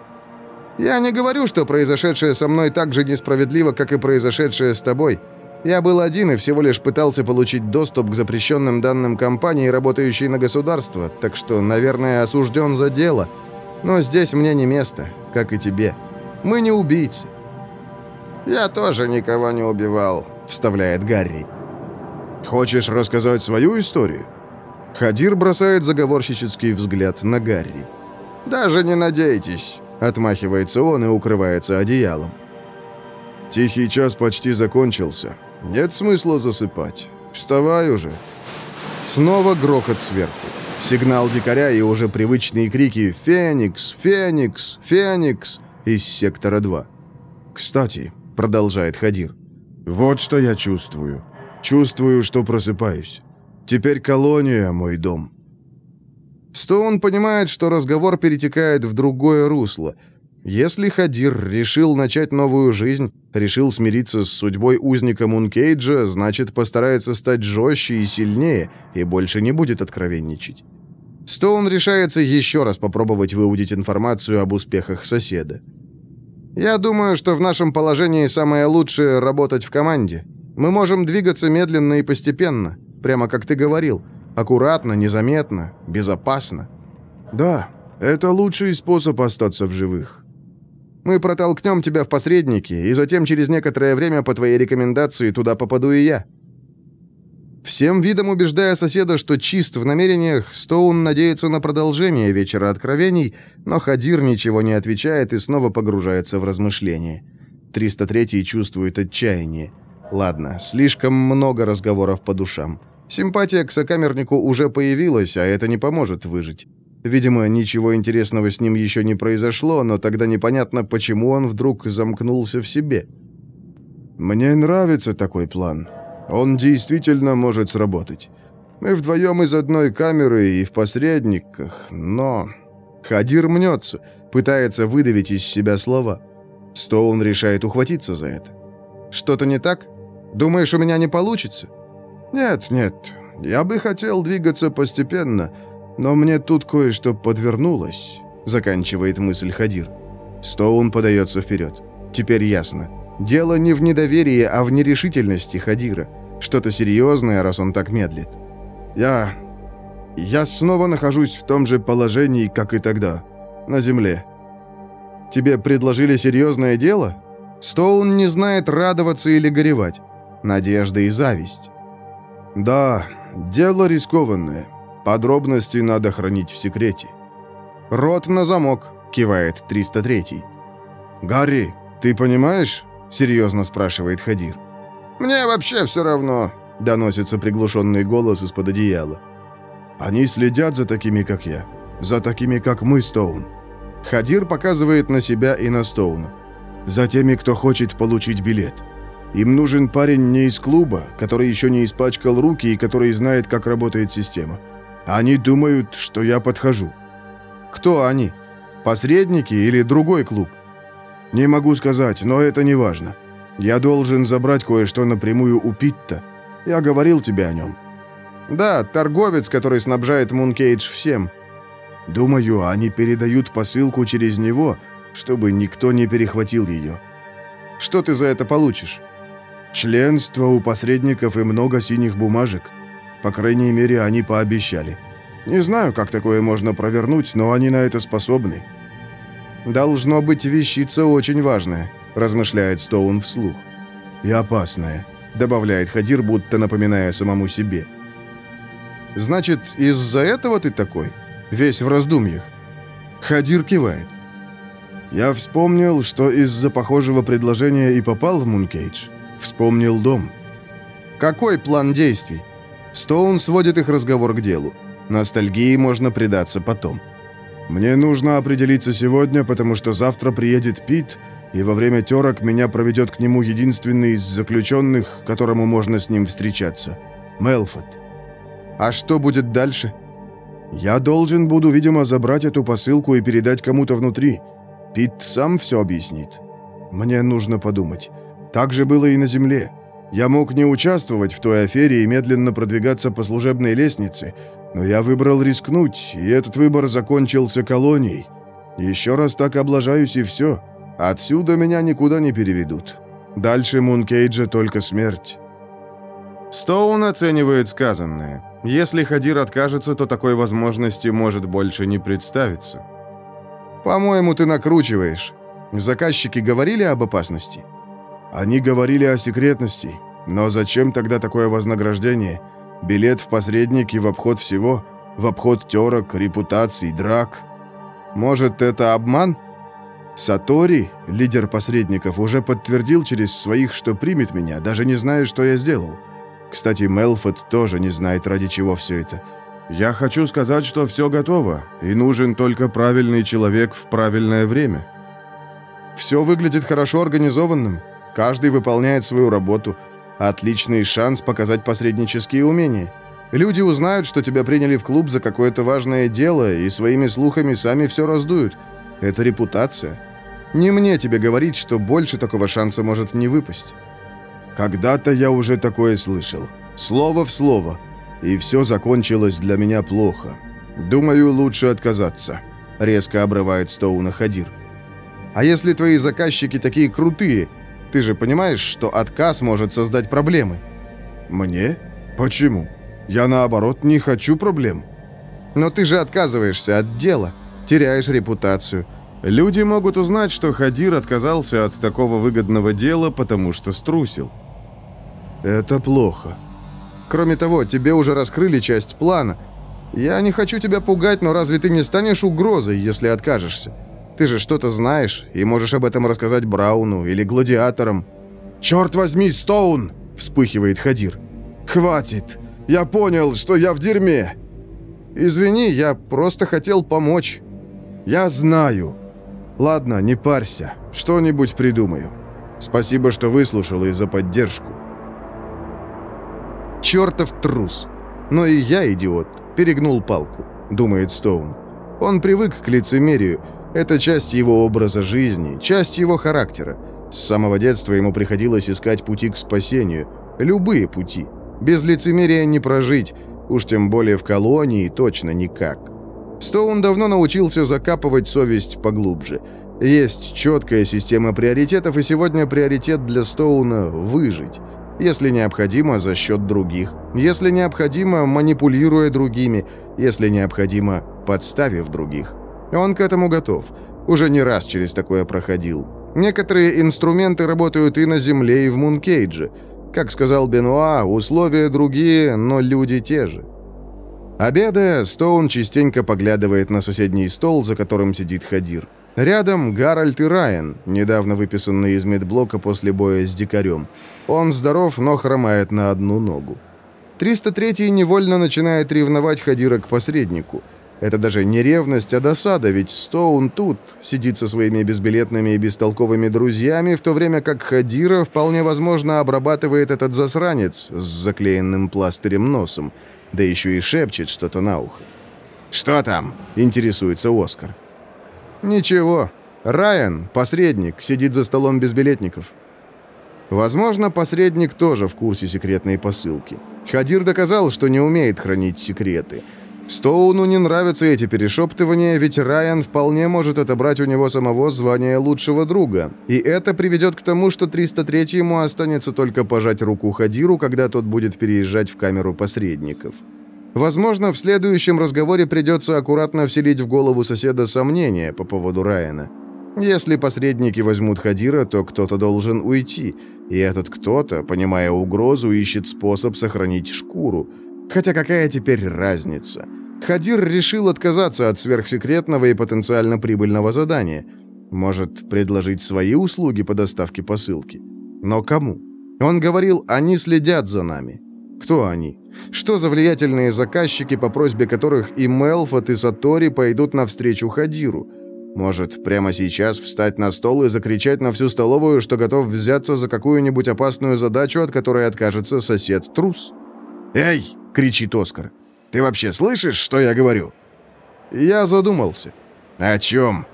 «Я не говорю, что произошедшее со мной так же несправедливо, как и произошедшее с тобой. Я был один и всего лишь пытался получить доступ к запрещенным данным компании, работающей на государство, так что, наверное, осужден за дело. Но здесь мне не место как и тебе. Мы не убийцы». «Я тоже никого не убивал», — вставляет Гарри. «Хочешь рассказать свою историю?» Хадир бросает заговорщический взгляд на Гарри. «Даже не надейтесь», — отмахивается он и укрывается одеялом. «Тихий час почти закончился. Нет смысла засыпать. Вставай уже». Снова грохот сверху. Сигнал дикаря и уже привычные крики «Феникс! Феникс! Феникс!» из сектора 2. «Кстати», — продолжает Хадир, — «вот что я чувствую. Чувствую, что просыпаюсь. Теперь колония — мой дом». Стоун понимает, что разговор перетекает в другое русло. Если Хадир решил начать новую жизнь, решил смириться с судьбой узника Мункейджа, значит, постарается стать жестче и сильнее, и больше не будет откровенничать. Стоун решается еще раз попробовать выудить информацию об успехах соседа. «Я думаю, что в нашем положении самое лучшее — работать в команде. Мы можем двигаться медленно и постепенно, прямо как ты говорил. Аккуратно, незаметно, безопасно». «Да, это лучший способ остаться в живых». «Мы протолкнем тебя в посредники, и затем через некоторое время по твоей рекомендации туда попаду и я». Всем видом убеждая соседа, что чист в намерениях, Стоун надеется на продолжение вечера откровений, но Хадир ничего не отвечает и снова погружается в размышления. 303 чувствует отчаяние. Ладно, слишком много разговоров по душам. Симпатия к сокамернику уже появилась, а это не поможет выжить. Видимо, ничего интересного с ним еще не произошло, но тогда непонятно, почему он вдруг замкнулся в себе. «Мне нравится такой план. Он действительно может сработать. Мы вдвоем из одной камеры и в посредниках, но...» Хадир мнется, пытается выдавить из себя слова. Стоун решает ухватиться за это. «Что-то не так? Думаешь, у меня не получится?» «Нет, нет. Я бы хотел двигаться постепенно, но мне тут кое-что подвернулось», — заканчивает мысль Хадир. Стоун подается вперед. Теперь ясно. Дело не в недоверии, а в нерешительности Хадира. Что-то серьезное, раз он так медлит. «Я... я снова нахожусь в том же положении, как и тогда. На земле. Тебе предложили серьезное дело? Стоун не знает радоваться или горевать. Надежда и зависть. Да, дело рискованное. Подробности надо хранить в секрете. Рот на замок, кивает 303. Гарри, ты понимаешь? Серьезно спрашивает Хадир. Мне вообще все равно, доносится приглушенный голос из-под одеяла. Они следят за такими, как я. За такими, как мы, Стоун. Хадир показывает на себя и на Стоуна. «За теми, кто хочет получить билет. Им нужен парень не из клуба, который еще не испачкал руки и который знает, как работает система. Они думают, что я подхожу». «Кто они? Посредники или другой клуб?» «Не могу сказать, но это не важно. Я должен забрать кое-что напрямую у Питта. Я говорил тебе о нем». «Да, торговец, который снабжает Мункейдж всем». Думаю, они передают посылку через него, чтобы никто не перехватил ее. Что ты за это получишь? Членство у посредников и много синих бумажек. По крайней мере, они пообещали. Не знаю, как такое можно провернуть, но они на это способны. Должно быть вещица очень важная, размышляет Стоун вслух. И опасная, добавляет Хадир, будто напоминая самому себе. Значит, из-за этого ты такой? весь в раздумьях. Хадир кивает. Я вспомнил, что из-за похожего предложения и попал в Мункейдж. Вспомнил дом. Какой план действий? Стоун сводит их разговор к делу. Ностальгии можно предаться потом. Мне нужно определиться сегодня, потому что завтра приедет Пит, и во время терок меня проведет к нему единственный из заключенных, которому можно с ним встречаться. Мелфот. А что будет дальше? Я должен буду, видимо, забрать эту посылку и передать кому-то внутри. Пит сам все объяснит. Мне нужно подумать. Так же было и на Земле. Я мог не участвовать в той афере и медленно продвигаться по служебной лестнице, но я выбрал рискнуть, и этот выбор закончился колонией. Еще раз так облажаюсь, и все. Отсюда меня никуда не переведут. Дальше Мункейджа только смерть. Стоун оценивает сказанное. Если Хадир откажется, то такой возможности может больше не представиться. «По-моему, ты накручиваешь. Заказчики говорили об опасности?» «Они говорили о секретности. Но зачем тогда такое вознаграждение? Билет в посредники в обход всего? В обход терок, репутаций, драк? Может, это обман?» Сатори, лидер посредников, уже подтвердил через своих, что примет меня, даже не зная, что я сделал. Кстати, Мелфот тоже не знает, ради чего все это. Я хочу сказать, что все готово, и нужен только правильный человек в правильное время. Все выглядит хорошо организованным. Каждый выполняет свою работу. Отличный шанс показать посреднические умения. Люди узнают, что тебя приняли в клуб за какое-то важное дело, и своими слухами сами все раздуют. Это репутация. Не мне тебе говорить, что больше такого шанса может не выпасть. Когда-то я уже такое слышал. Слово в слово. И все закончилось для меня плохо. Думаю, лучше отказаться. Резко обрывает Стоуна Хадир. А если твои заказчики такие крутые, ты же понимаешь, что отказ может создать проблемы? Мне? Почему? Я наоборот не хочу проблем. Но ты же отказываешься от дела, теряешь репутацию. Люди могут узнать, что Хадир отказался от такого выгодного дела, потому что струсил. Это плохо. Кроме того, тебе уже раскрыли часть плана. Я не хочу тебя пугать, но разве ты не станешь угрозой, если откажешься? Ты же что-то знаешь и можешь об этом рассказать Брауну или Гладиаторам. «Черт возьми, Стоун!» — вспыхивает Хадир. «Хватит! Я понял, что я в дерьме!» Извини, я просто хотел помочь». «Я знаю». «Ладно, не парься. Что-нибудь придумаю. Спасибо, что выслушал и за поддержку». «Чертов трус. Но и я, идиот, перегнул палку», — думает Стоун. Он привык к лицемерию. Это часть его образа жизни, часть его характера. С самого детства ему приходилось искать пути к спасению. Любые пути. Без лицемерия не прожить, уж тем более в колонии точно никак. Стоун давно научился закапывать совесть поглубже. Есть четкая система приоритетов, и сегодня приоритет для Стоуна – выжить. Если необходимо, за счет других. Если необходимо, манипулируя другими. Если необходимо, подставив других. Он к этому готов. Уже не раз через такое проходил. Некоторые инструменты работают и на Земле, и в Мункейдже. Как сказал Бенуа, условия другие, но люди те же. Обедая, Стоун частенько поглядывает на соседний стол, за которым сидит Хадир. Рядом Гарольд и Райан, недавно выписанные из медблока после боя с дикарем. Он здоров, но хромает на одну ногу. 303-й невольно начинает ревновать Хадира к посреднику. Это даже не ревность, а досада, ведь Стоун тут, сидит со своими безбилетными и бестолковыми друзьями, в то время как Хадира вполне возможно обрабатывает этот засранец с заклеенным пластырем носом, да еще и шепчет что-то на ухо. «Что там?» – интересуется Оскар. «Ничего. Райан, посредник, сидит за столом безбилетников». Возможно, посредник тоже в курсе секретной посылки. Хадир доказал, что не умеет хранить секреты – Стоуну не нравятся эти перешептывания, ведь Райан вполне может отобрать у него самого звание лучшего друга. И это приведет к тому, что 303-ему останется только пожать руку Хадиру, когда тот будет переезжать в камеру посредников. Возможно, в следующем разговоре придется аккуратно вселить в голову соседа сомнения по поводу Райана. Если посредники возьмут Хадира, то кто-то должен уйти, и этот кто-то, понимая угрозу, ищет способ сохранить шкуру – Хотя какая теперь разница? Хадир решил отказаться от сверхсекретного и потенциально прибыльного задания. Может, предложить свои услуги по доставке посылки? Но кому? Он говорил, они следят за нами. Кто они? Что за влиятельные заказчики, по просьбе которых и Мелфот, и Сатори пойдут навстречу Хадиру? Может, прямо сейчас встать на стол и закричать на всю столовую, что готов взяться за какую-нибудь опасную задачу, от которой откажется сосед-трус? «Эй!» — кричит Оскар. «Ты вообще слышишь, что я говорю?» Я задумался. «О чем?»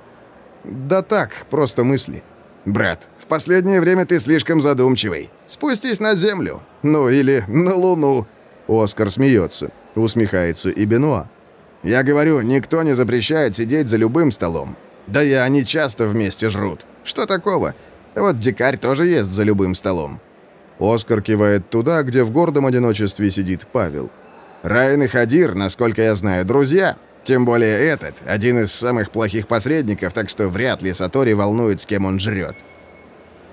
«Да так, просто мысли». «Брат, в последнее время ты слишком задумчивый. Спустись на землю. Ну, или на луну». Оскар смеется. Усмехается и Бенуа. «Я говорю, никто не запрещает сидеть за любым столом. Да и они часто вместе жрут. Что такого? Вот дикарь тоже ест за любым столом. Оскар кивает туда, где в гордом одиночестве сидит Павел. «Райан и Хадир, насколько я знаю, друзья. Тем более этот, один из самых плохих посредников, так что вряд ли Сатори волнует, с кем он жрет».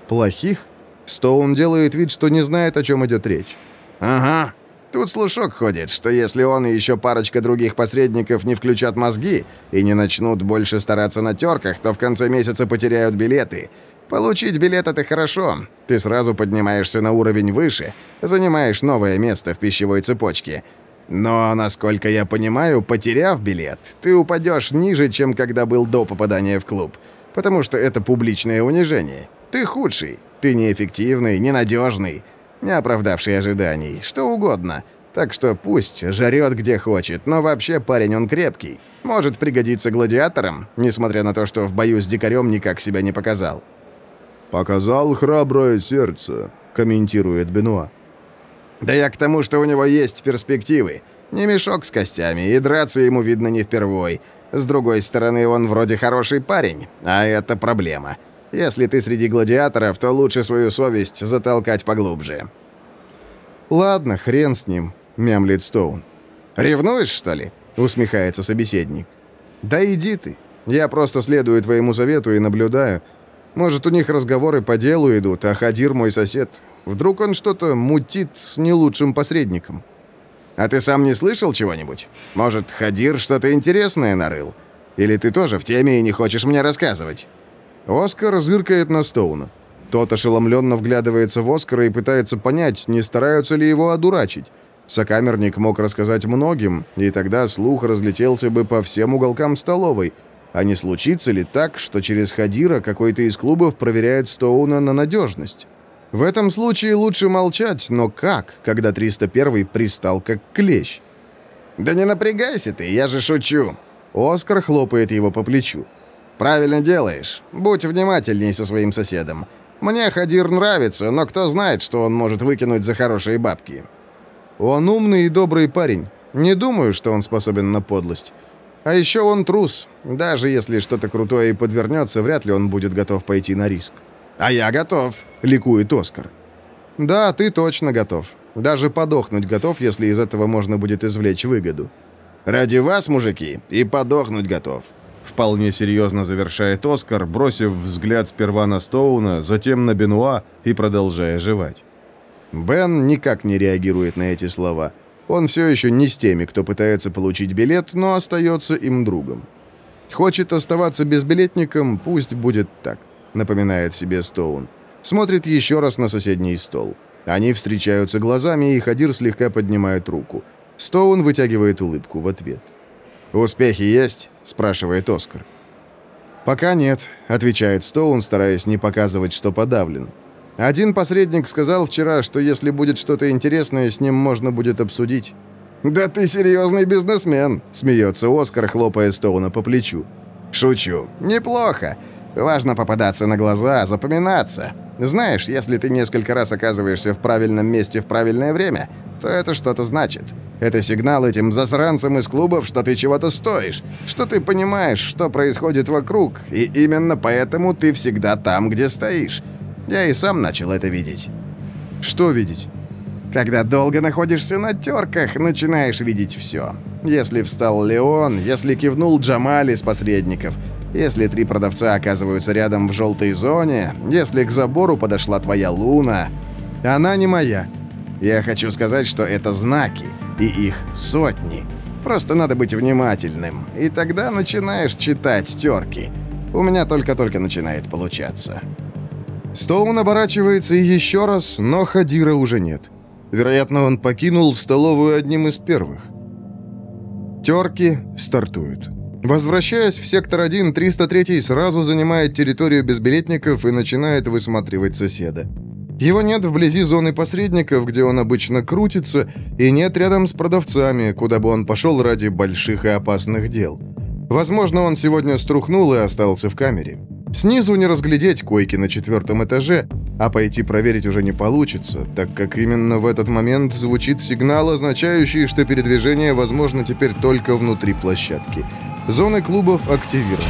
«Плохих?» Стоун делает вид, что не знает, о чем идет речь. «Ага. Тут слушок ходит, что если он и еще парочка других посредников не включат мозги и не начнут больше стараться на терках, то в конце месяца потеряют билеты. Получить билет — это хорошо. Ты сразу поднимаешься на уровень выше, занимаешь новое место в пищевой цепочке. Но, насколько я понимаю, потеряв билет, ты упадешь ниже, чем когда был до попадания в клуб. Потому что это публичное унижение. Ты худший, ты неэффективный, ненадежный, не оправдавший ожиданий, что угодно. Так что пусть жарет где хочет, но вообще парень он крепкий. Может пригодиться гладиатором, несмотря на то, что в бою с дикарем никак себя не показал. «Показал храброе сердце», — комментирует Бенуа. «Да я к тому, что у него есть перспективы. Не мешок с костями, и драться ему видно не впервой. С другой стороны, он вроде хороший парень, а это проблема. Если ты среди гладиаторов, то лучше свою совесть затолкать поглубже». «Ладно, хрен с ним», — мямлит Стоун. «Ревнуешь, что ли?» — усмехается собеседник. «Да иди ты. Я просто следую твоему совету и наблюдаю. Может, у них разговоры по делу идут, а Хадир мой сосед. Вдруг он что-то мутит с не лучшим посредником. А ты сам не слышал чего-нибудь? Может, Хадир что-то интересное нарыл? Или ты тоже в теме и не хочешь мне рассказывать?» Оскар зыркает на Стоуна. Тот ошеломленно вглядывается в Оскара и пытается понять, не стараются ли его одурачить. Сокамерник мог рассказать многим, и тогда слух разлетелся бы по всем уголкам столовой. А не случится ли так, что через Хадира какой-то из клубов проверяет Стоуна на надежность? В этом случае лучше молчать, но как, когда 301 пристал как клещ? «Да не напрягайся ты, я же шучу!» Оскар хлопает его по плечу. «Правильно делаешь. Будь внимательней со своим соседом. Мне Хадир нравится, но кто знает, что он может выкинуть за хорошие бабки». Он умный и добрый парень. Не думаю, что он способен на подлость. А еще он трус. Даже если что-то крутое и подвернется, вряд ли он будет готов пойти на риск. «А я готов», — ликует Оскар. «Да, ты точно готов. Даже подохнуть готов, если из этого можно будет извлечь выгоду». «Ради вас, мужики, и подохнуть готов», — вполне серьезно завершает Оскар, бросив взгляд сперва на Стоуна, затем на Бенуа и продолжая жевать. Бен никак не реагирует на эти слова. Он все еще не с теми, кто пытается получить билет, но остается им другом. Хочет оставаться безбилетником, пусть будет так напоминает себе Стоун. Смотрит еще раз на соседний стол. Они встречаются глазами, и Хадир слегка поднимает руку. Стоун вытягивает улыбку в ответ. «Успехи есть?» – спрашивает Оскар. «Пока нет», – отвечает Стоун, стараясь не показывать, что подавлен. «Один посредник сказал вчера, что если будет что-то интересное, с ним можно будет обсудить». «Да ты серьезный бизнесмен», – смеется Оскар, хлопая Стоуна по плечу. «Шучу. Неплохо. Важно попадаться на глаза, запоминаться. Знаешь, если ты несколько раз оказываешься в правильном месте в правильное время, то это что-то значит. Это сигнал этим засранцам из клубов, что ты чего-то стоишь, что ты понимаешь, что происходит вокруг, и именно поэтому ты всегда там, где стоишь. Я и сам начал это видеть. Что видеть? Когда долго находишься на терках, начинаешь видеть все. Если встал Леон, если кивнул Джамали с посредников – если три продавца оказываются рядом в желтой зоне, если к забору подошла твоя луна... Она не моя. Я хочу сказать, что это знаки, и их сотни. Просто надо быть внимательным, и тогда начинаешь читать терки. У меня только-только начинает получаться. Стоун оборачивается еще раз, но Хадира уже нет. Вероятно, он покинул столовую одним из первых. Терки стартуют. Возвращаясь в сектор 1, 303 сразу занимает территорию безбилетников и начинает высматривать соседа. Его нет вблизи зоны посредников, где он обычно крутится, и нет рядом с продавцами, куда бы он пошел ради больших и опасных дел. Возможно, он сегодня струхнул и остался в камере. Снизу не разглядеть койки на четвертом этаже, а пойти проверить уже не получится, так как именно в этот момент звучит сигнал, означающий, что передвижение возможно теперь только внутри площадки – Зоны клубов активированы.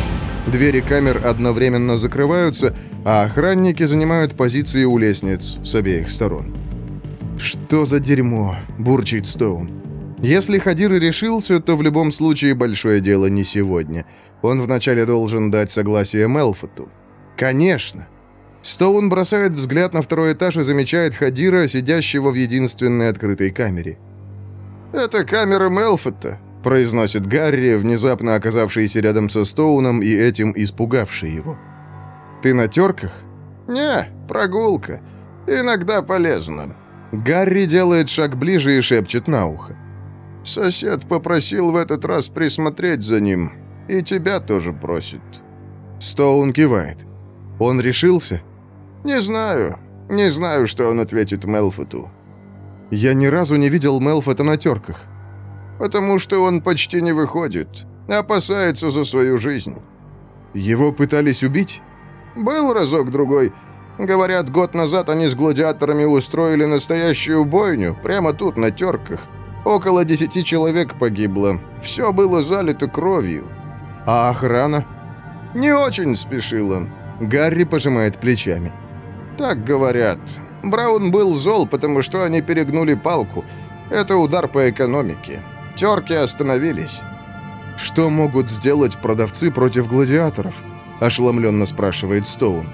Двери камер одновременно закрываются, а охранники занимают позиции у лестниц с обеих сторон. «Что за дерьмо?» – бурчит Стоун. Если Хадир и решился, то в любом случае большое дело не сегодня. Он вначале должен дать согласие Мелфоту. «Конечно!» Стоун бросает взгляд на второй этаж и замечает Хадира, сидящего в единственной открытой камере. «Это камера Мелфота», произносит Гарри, внезапно оказавшийся рядом со Стоуном и этим испугавший его. «Ты на терках?» «Не, прогулка. Иногда полезно». Гарри делает шаг ближе и шепчет на ухо. «Сосед попросил в этот раз присмотреть за ним, и тебя тоже просит». Стоун кивает. «Он решился?» «Не знаю. Не знаю, что он ответит Мелфоту». «Я ни разу не видел Мелфота на терках» потому что он почти не выходит, опасается за свою жизнь. Его пытались убить? Был разок-другой. Говорят, год назад они с гладиаторами устроили настоящую бойню, прямо тут, на терках. Около десяти человек погибло. Все было залито кровью. А охрана? Не очень спешила. Гарри пожимает плечами. Так говорят. Браун был зол, потому что они перегнули палку. Это удар по экономике. Терки остановились. «Что могут сделать продавцы против гладиаторов?» – ошеломленно спрашивает Стоун.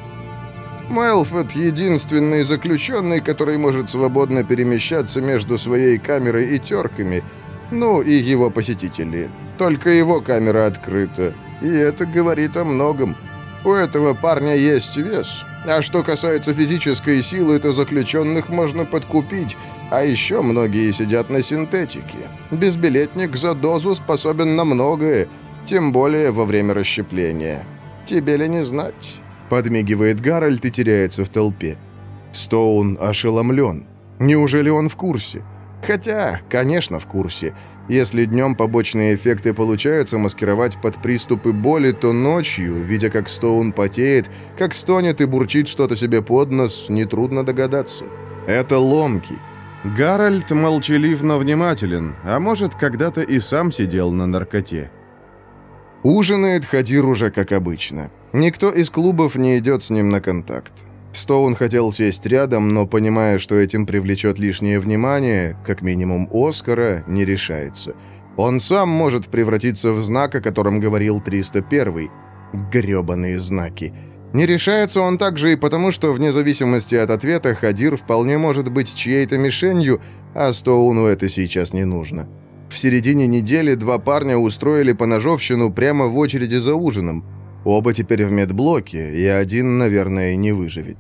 «Мелфорд – единственный заключенный, который может свободно перемещаться между своей камерой и терками, ну и его посетители. Только его камера открыта, и это говорит о многом. У этого парня есть вес, а что касается физической силы, то заключенных можно подкупить, А еще многие сидят на синтетике. Безбилетник за дозу способен на многое, тем более во время расщепления. Тебе ли не знать?» Подмигивает Гарольд и теряется в толпе. Стоун ошеломлен. Неужели он в курсе? Хотя, конечно, в курсе. Если днем побочные эффекты получаются маскировать под приступы боли, то ночью, видя, как Стоун потеет, как стонет и бурчит что-то себе под нос, нетрудно догадаться. Это ломки. Гарольд молчалив, но внимателен, а может, когда-то и сам сидел на наркоте. Ужинает Хадир уже как обычно. Никто из клубов не идет с ним на контакт. Стоун хотел сесть рядом, но, понимая, что этим привлечет лишнее внимание, как минимум Оскара, не решается. Он сам может превратиться в знак, о котором говорил 301 Грёбаные знаки. Не решается он также и потому, что вне зависимости от ответа Хадир вполне может быть чьей-то мишенью, а Стоуну это сейчас не нужно. В середине недели два парня устроили поножовщину прямо в очереди за ужином. Оба теперь в медблоке, и один, наверное, не выживет.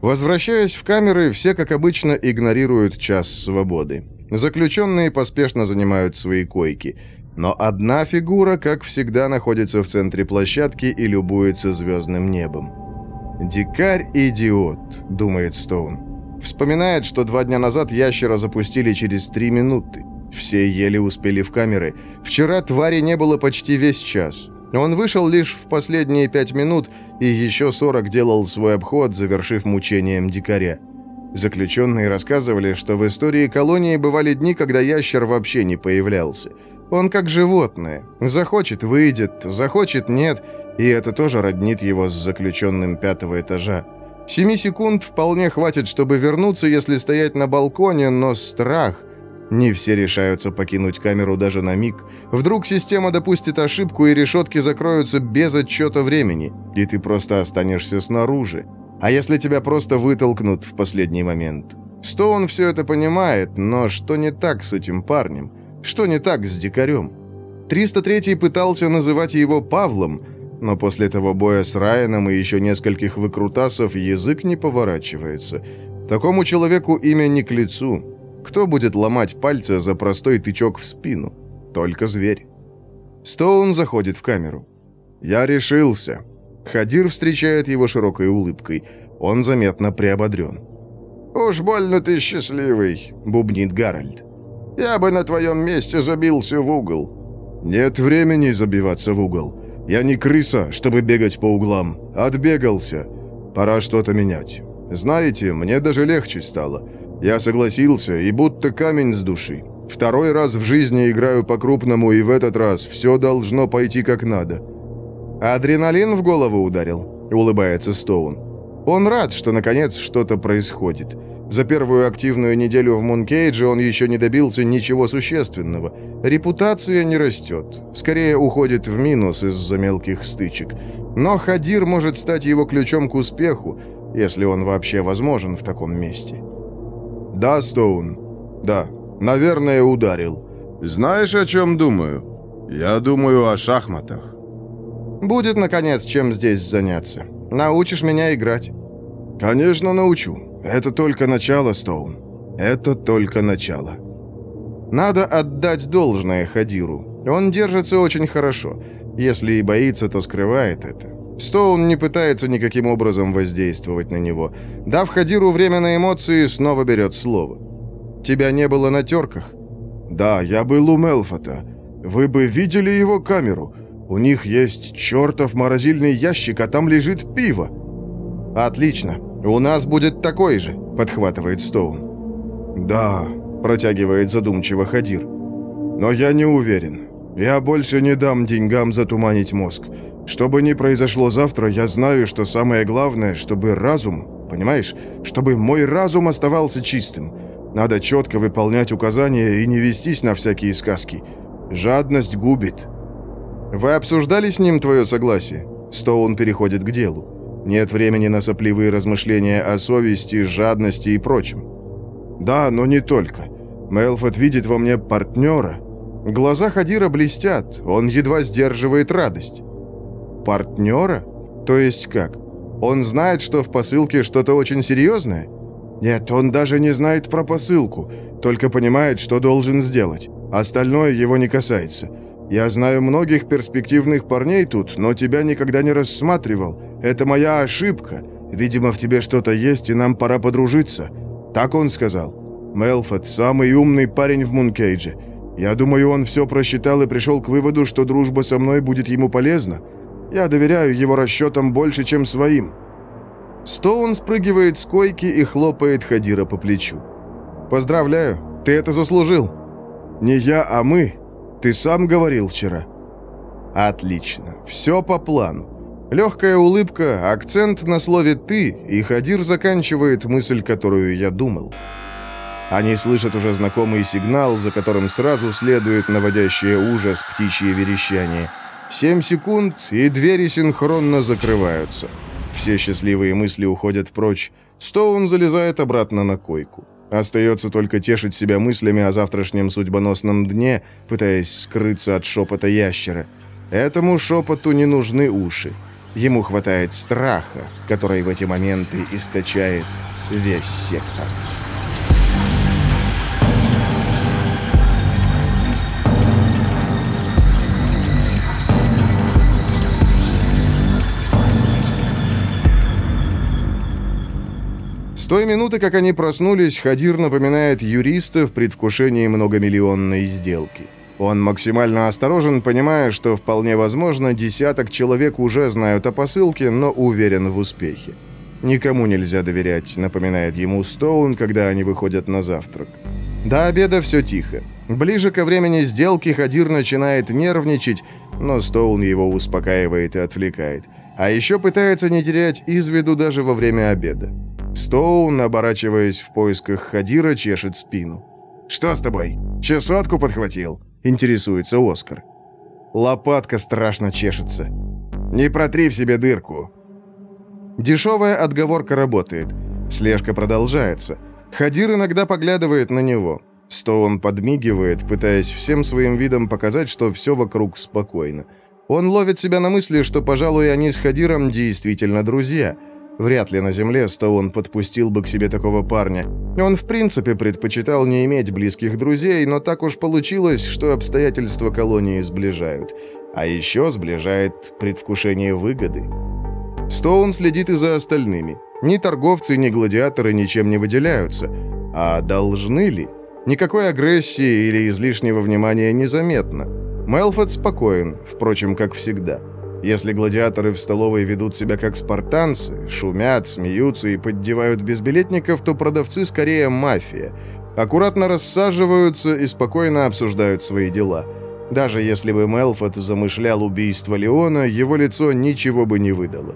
Возвращаясь в камеры, все, как обычно, игнорируют час свободы. Заключенные поспешно занимают свои койки – но одна фигура, как всегда, находится в центре площадки и любуется звездным небом. «Дикарь-идиот», — думает Стоун. Вспоминает, что два дня назад ящера запустили через три минуты. Все еле успели в камеры. Вчера твари не было почти весь час. Он вышел лишь в последние пять минут и еще сорок делал свой обход, завершив мучением дикаря. Заключенные рассказывали, что в истории колонии бывали дни, когда ящер вообще не появлялся. Он как животное. Захочет – выйдет, захочет – нет, и это тоже роднит его с заключенным пятого этажа. Семи секунд вполне хватит, чтобы вернуться, если стоять на балконе, но страх... Не все решаются покинуть камеру даже на миг. Вдруг система допустит ошибку, и решетки закроются без отчета времени, и ты просто останешься снаружи. А если тебя просто вытолкнут в последний момент? Стоун все это понимает, но что не так с этим парнем? Что не так с дикарем? 303-й пытался называть его Павлом, но после того боя с Райаном и еще нескольких выкрутасов язык не поворачивается. Такому человеку имя не к лицу. Кто будет ломать пальцы за простой тычок в спину? Только зверь. Стоун заходит в камеру. «Я решился». Хадир встречает его широкой улыбкой. Он заметно приободрен. «Уж больно ты счастливый», — бубнит Гарольд. Я бы на твоем месте забился в угол». «Нет времени забиваться в угол. Я не крыса, чтобы бегать по углам. Отбегался. Пора что-то менять. Знаете, мне даже легче стало. Я согласился, и будто камень с души. Второй раз в жизни играю по-крупному, и в этот раз все должно пойти как надо». «Адреналин в голову ударил», — улыбается Стоун. «Он рад, что наконец что-то происходит». За первую активную неделю в Мункейдже он еще не добился ничего существенного. Репутация не растет. Скорее уходит в минус из-за мелких стычек. Но Хадир может стать его ключом к успеху, если он вообще возможен в таком месте. «Да, Стоун. Да. Наверное, ударил. Знаешь, о чем думаю? Я думаю о шахматах». «Будет, наконец, чем здесь заняться. Научишь меня играть». «Конечно, научу. Это только начало, Стоун. Это только начало. Надо отдать должное Хадиру. Он держится очень хорошо. Если и боится, то скрывает это. Стоун не пытается никаким образом воздействовать на него. Дав Хадиру время на эмоции, снова берет слово. «Тебя не было на терках?» «Да, я был у Мелфота. Вы бы видели его камеру. У них есть чертов морозильный ящик, а там лежит пиво». «Отлично. «У нас будет такой же», — подхватывает Стоун. «Да», — протягивает задумчиво Хадир. «Но я не уверен. Я больше не дам деньгам затуманить мозг. Что бы ни произошло завтра, я знаю, что самое главное, чтобы разум, понимаешь, чтобы мой разум оставался чистым. Надо четко выполнять указания и не вестись на всякие сказки. Жадность губит». «Вы обсуждали с ним твое согласие?» Стоун переходит к делу. Нет времени на сопливые размышления о совести, жадности и прочем. Да, но не только. Мелфот видит во мне партнера. Глаза Хадира блестят, он едва сдерживает радость. Партнера? То есть как? Он знает, что в посылке что-то очень серьезное? Нет, он даже не знает про посылку, только понимает, что должен сделать. Остальное его не касается. Я знаю многих перспективных парней тут, но тебя никогда не рассматривал. Это моя ошибка. Видимо, в тебе что-то есть, и нам пора подружиться. Так он сказал. Мелфот – самый умный парень в Мункейдже. Я думаю, он все просчитал и пришел к выводу, что дружба со мной будет ему полезна. Я доверяю его расчетам больше, чем своим». Стоун спрыгивает с койки и хлопает Хадира по плечу. «Поздравляю, ты это заслужил». «Не я, а мы. Ты сам говорил вчера». «Отлично, все по плану». Легкая улыбка, акцент на слове «ты», и Хадир заканчивает мысль, которую я думал. Они слышат уже знакомый сигнал, за которым сразу следует наводящее ужас птичье верещание. Семь секунд, и двери синхронно закрываются. Все счастливые мысли уходят прочь. Стоун залезает обратно на койку. Остается только тешить себя мыслями о завтрашнем судьбоносном дне, пытаясь скрыться от шепота ящера. Этому шепоту не нужны уши. Ему хватает страха, который в эти моменты источает весь сектор. Той минуты, как они проснулись, Хадир напоминает юриста в предвкушении многомиллионной сделки. Он максимально осторожен, понимая, что вполне возможно, десяток человек уже знают о посылке, но уверен в успехе. «Никому нельзя доверять», — напоминает ему Стоун, когда они выходят на завтрак. До обеда все тихо. Ближе ко времени сделки Хадир начинает нервничать, но Стоун его успокаивает и отвлекает. А еще пытается не терять из виду даже во время обеда. Стоун, оборачиваясь в поисках Хадира, чешет спину. «Что с тобой? Чесотку подхватил?» – интересуется Оскар. Лопатка страшно чешется. «Не протри в себе дырку». Дешевая отговорка работает. Слежка продолжается. Хадир иногда поглядывает на него. Стоун подмигивает, пытаясь всем своим видом показать, что все вокруг спокойно. Он ловит себя на мысли, что, пожалуй, они с Хадиром действительно друзья – Вряд ли на земле Стоун подпустил бы к себе такого парня. Он в принципе предпочитал не иметь близких друзей, но так уж получилось, что обстоятельства колонии сближают. А еще сближает предвкушение выгоды. Стоун следит и за остальными. Ни торговцы, ни гладиаторы ничем не выделяются. А должны ли? Никакой агрессии или излишнего внимания незаметно. Мелфорд спокоен, впрочем, как всегда. Если гладиаторы в столовой ведут себя как спартанцы, шумят, смеются и поддевают безбилетников, то продавцы скорее мафия. Аккуратно рассаживаются и спокойно обсуждают свои дела. Даже если бы Мелфот замышлял убийство Леона, его лицо ничего бы не выдало.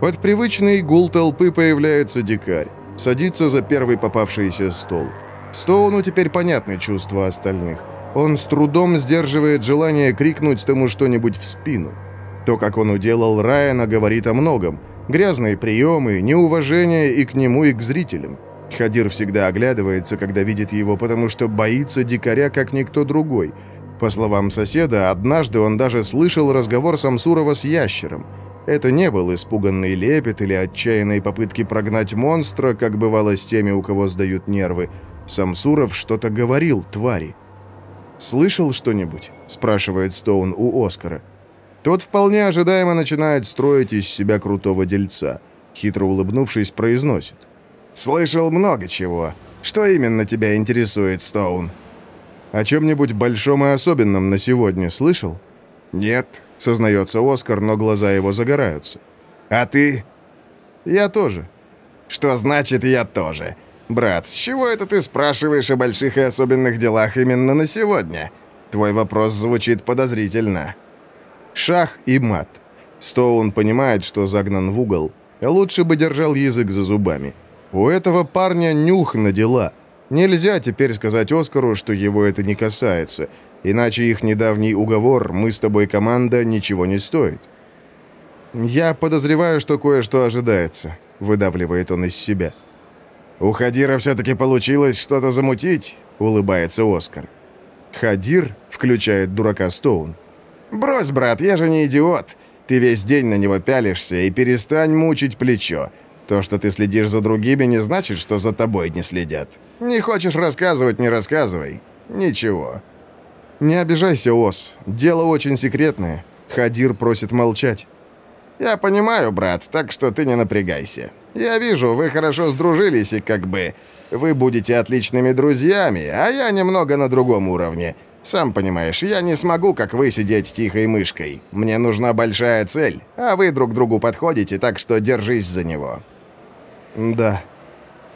Под привычный гул толпы появляется дикарь. Садится за первый попавшийся стол. Стоуну теперь понятны чувства остальных. Он с трудом сдерживает желание крикнуть тому что-нибудь в спину. То, как он уделал Райана, говорит о многом. Грязные приемы, неуважение и к нему, и к зрителям. Хадир всегда оглядывается, когда видит его, потому что боится дикаря, как никто другой. По словам соседа, однажды он даже слышал разговор Самсурова с ящером. Это не был испуганный лепет или отчаянные попытки прогнать монстра, как бывало с теми, у кого сдают нервы. Самсуров что-то говорил твари. «Слышал что-нибудь?» – спрашивает Стоун у Оскара. Тот вполне ожидаемо начинает строить из себя крутого дельца. Хитро улыбнувшись, произносит. «Слышал много чего. Что именно тебя интересует, Стоун?» «О чем-нибудь большом и особенном на сегодня слышал?» «Нет», — сознается Оскар, но глаза его загораются. «А ты?» «Я тоже». «Что значит «я тоже»?» «Брат, с чего это ты спрашиваешь о больших и особенных делах именно на сегодня?» Твой вопрос звучит подозрительно. Шах и мат. Стоун понимает, что загнан в угол. Лучше бы держал язык за зубами. У этого парня нюх на дела. Нельзя теперь сказать Оскару, что его это не касается, иначе их недавний уговор «мы с тобой команда» ничего не стоит. «Я подозреваю, что кое-что ожидается», — выдавливает он из себя. «У Хадира все-таки получилось что-то замутить», — улыбается Оскар. «Хадир?» — включает дурака Стоун. «Брось, брат, я же не идиот. Ты весь день на него пялишься и перестань мучить плечо. То, что ты следишь за другими, не значит, что за тобой не следят. Не хочешь рассказывать, не рассказывай. Ничего. Не обижайся, Ос. Дело очень секретное. Хадир просит молчать. Я понимаю, брат, так что ты не напрягайся. Я вижу, вы хорошо сдружились и как бы... Вы будете отличными друзьями, а я немного на другом уровне. Сам понимаешь, я не смогу, как вы, сидеть тихой мышкой. Мне нужна большая цель, а вы друг другу подходите, так что держись за него. Да.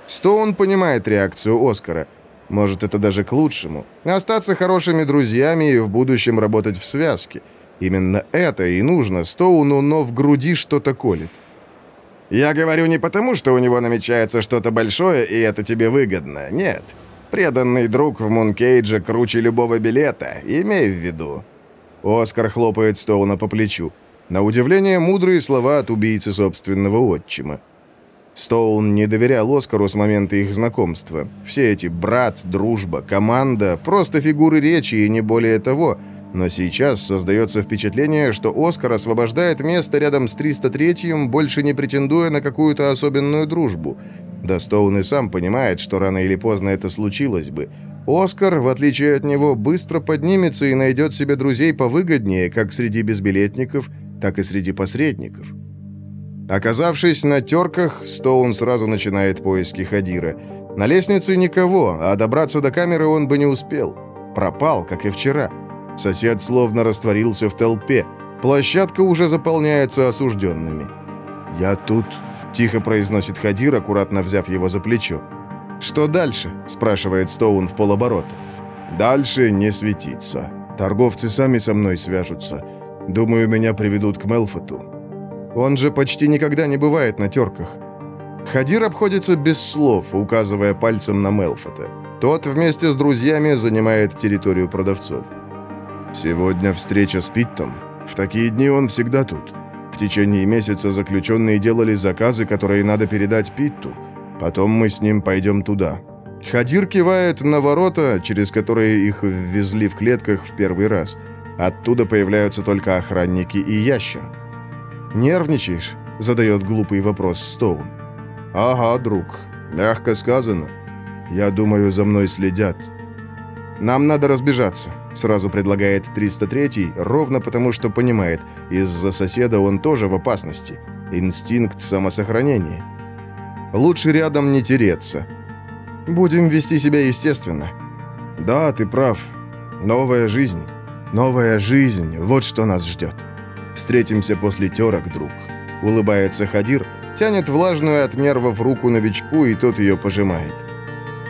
Стоун понимает реакцию Оскара. Может, это даже к лучшему. Остаться хорошими друзьями и в будущем работать в связке. Именно это и нужно Стоуну, но в груди что-то колет. Я говорю не потому, что у него намечается что-то большое, и это тебе выгодно. Нет. Преданный друг в Мункейдже круче любого билета, имей в виду. Оскар хлопает Стоуна по плечу. На удивление, мудрые слова от убийцы собственного отчима. Стоун не доверял Оскару с момента их знакомства. Все эти брат, дружба, команда – просто фигуры речи и не более того. Но сейчас создается впечатление, что Оскар освобождает место рядом с 303-м, больше не претендуя на какую-то особенную дружбу. Да Стоун и сам понимает, что рано или поздно это случилось бы. Оскар, в отличие от него, быстро поднимется и найдет себе друзей повыгоднее, как среди безбилетников, так и среди посредников. Оказавшись на терках, Стоун сразу начинает поиски Хадира. На лестнице никого, а добраться до камеры он бы не успел. Пропал, как и вчера. Сосед словно растворился в толпе. Площадка уже заполняется осужденными. «Я тут», — тихо произносит Хадир, аккуратно взяв его за плечо. «Что дальше?» — спрашивает Стоун в полоборота. «Дальше не светиться. Торговцы сами со мной свяжутся. Думаю, меня приведут к Мелфоту. Он же почти никогда не бывает на терках. Хадир обходится без слов, указывая пальцем на Мелфота. Тот вместе с друзьями занимает территорию продавцов. Сегодня встреча с Питтом. В такие дни он всегда тут. В течение месяца заключенные делали заказы, которые надо передать Питту. Потом мы с ним пойдем туда. Хадир кивает на ворота, через которые их ввезли в клетках в первый раз. Оттуда появляются только охранники и ящер. «Нервничаешь?» — задает глупый вопрос Стоун. «Ага, друг. Мягко сказано. Я думаю, за мной следят». «Нам надо разбежаться», — сразу предлагает 303-й, ровно потому что понимает, из-за соседа он тоже в опасности. Инстинкт самосохранения. Лучше рядом не тереться. Будем вести себя естественно. Да, ты прав. Новая жизнь. Новая жизнь. Вот что нас ждет. Встретимся после терок, друг. Улыбается Хадир, тянет влажную от нервов руку новичку, и тот ее пожимает.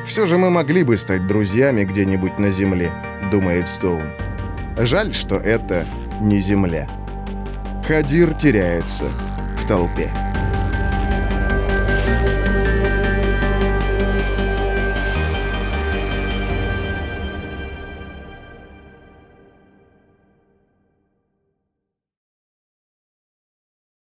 Все же мы могли бы стать друзьями где-нибудь на земле, думает Стоун. Жаль, что это не земля. Хадир теряется в толпе.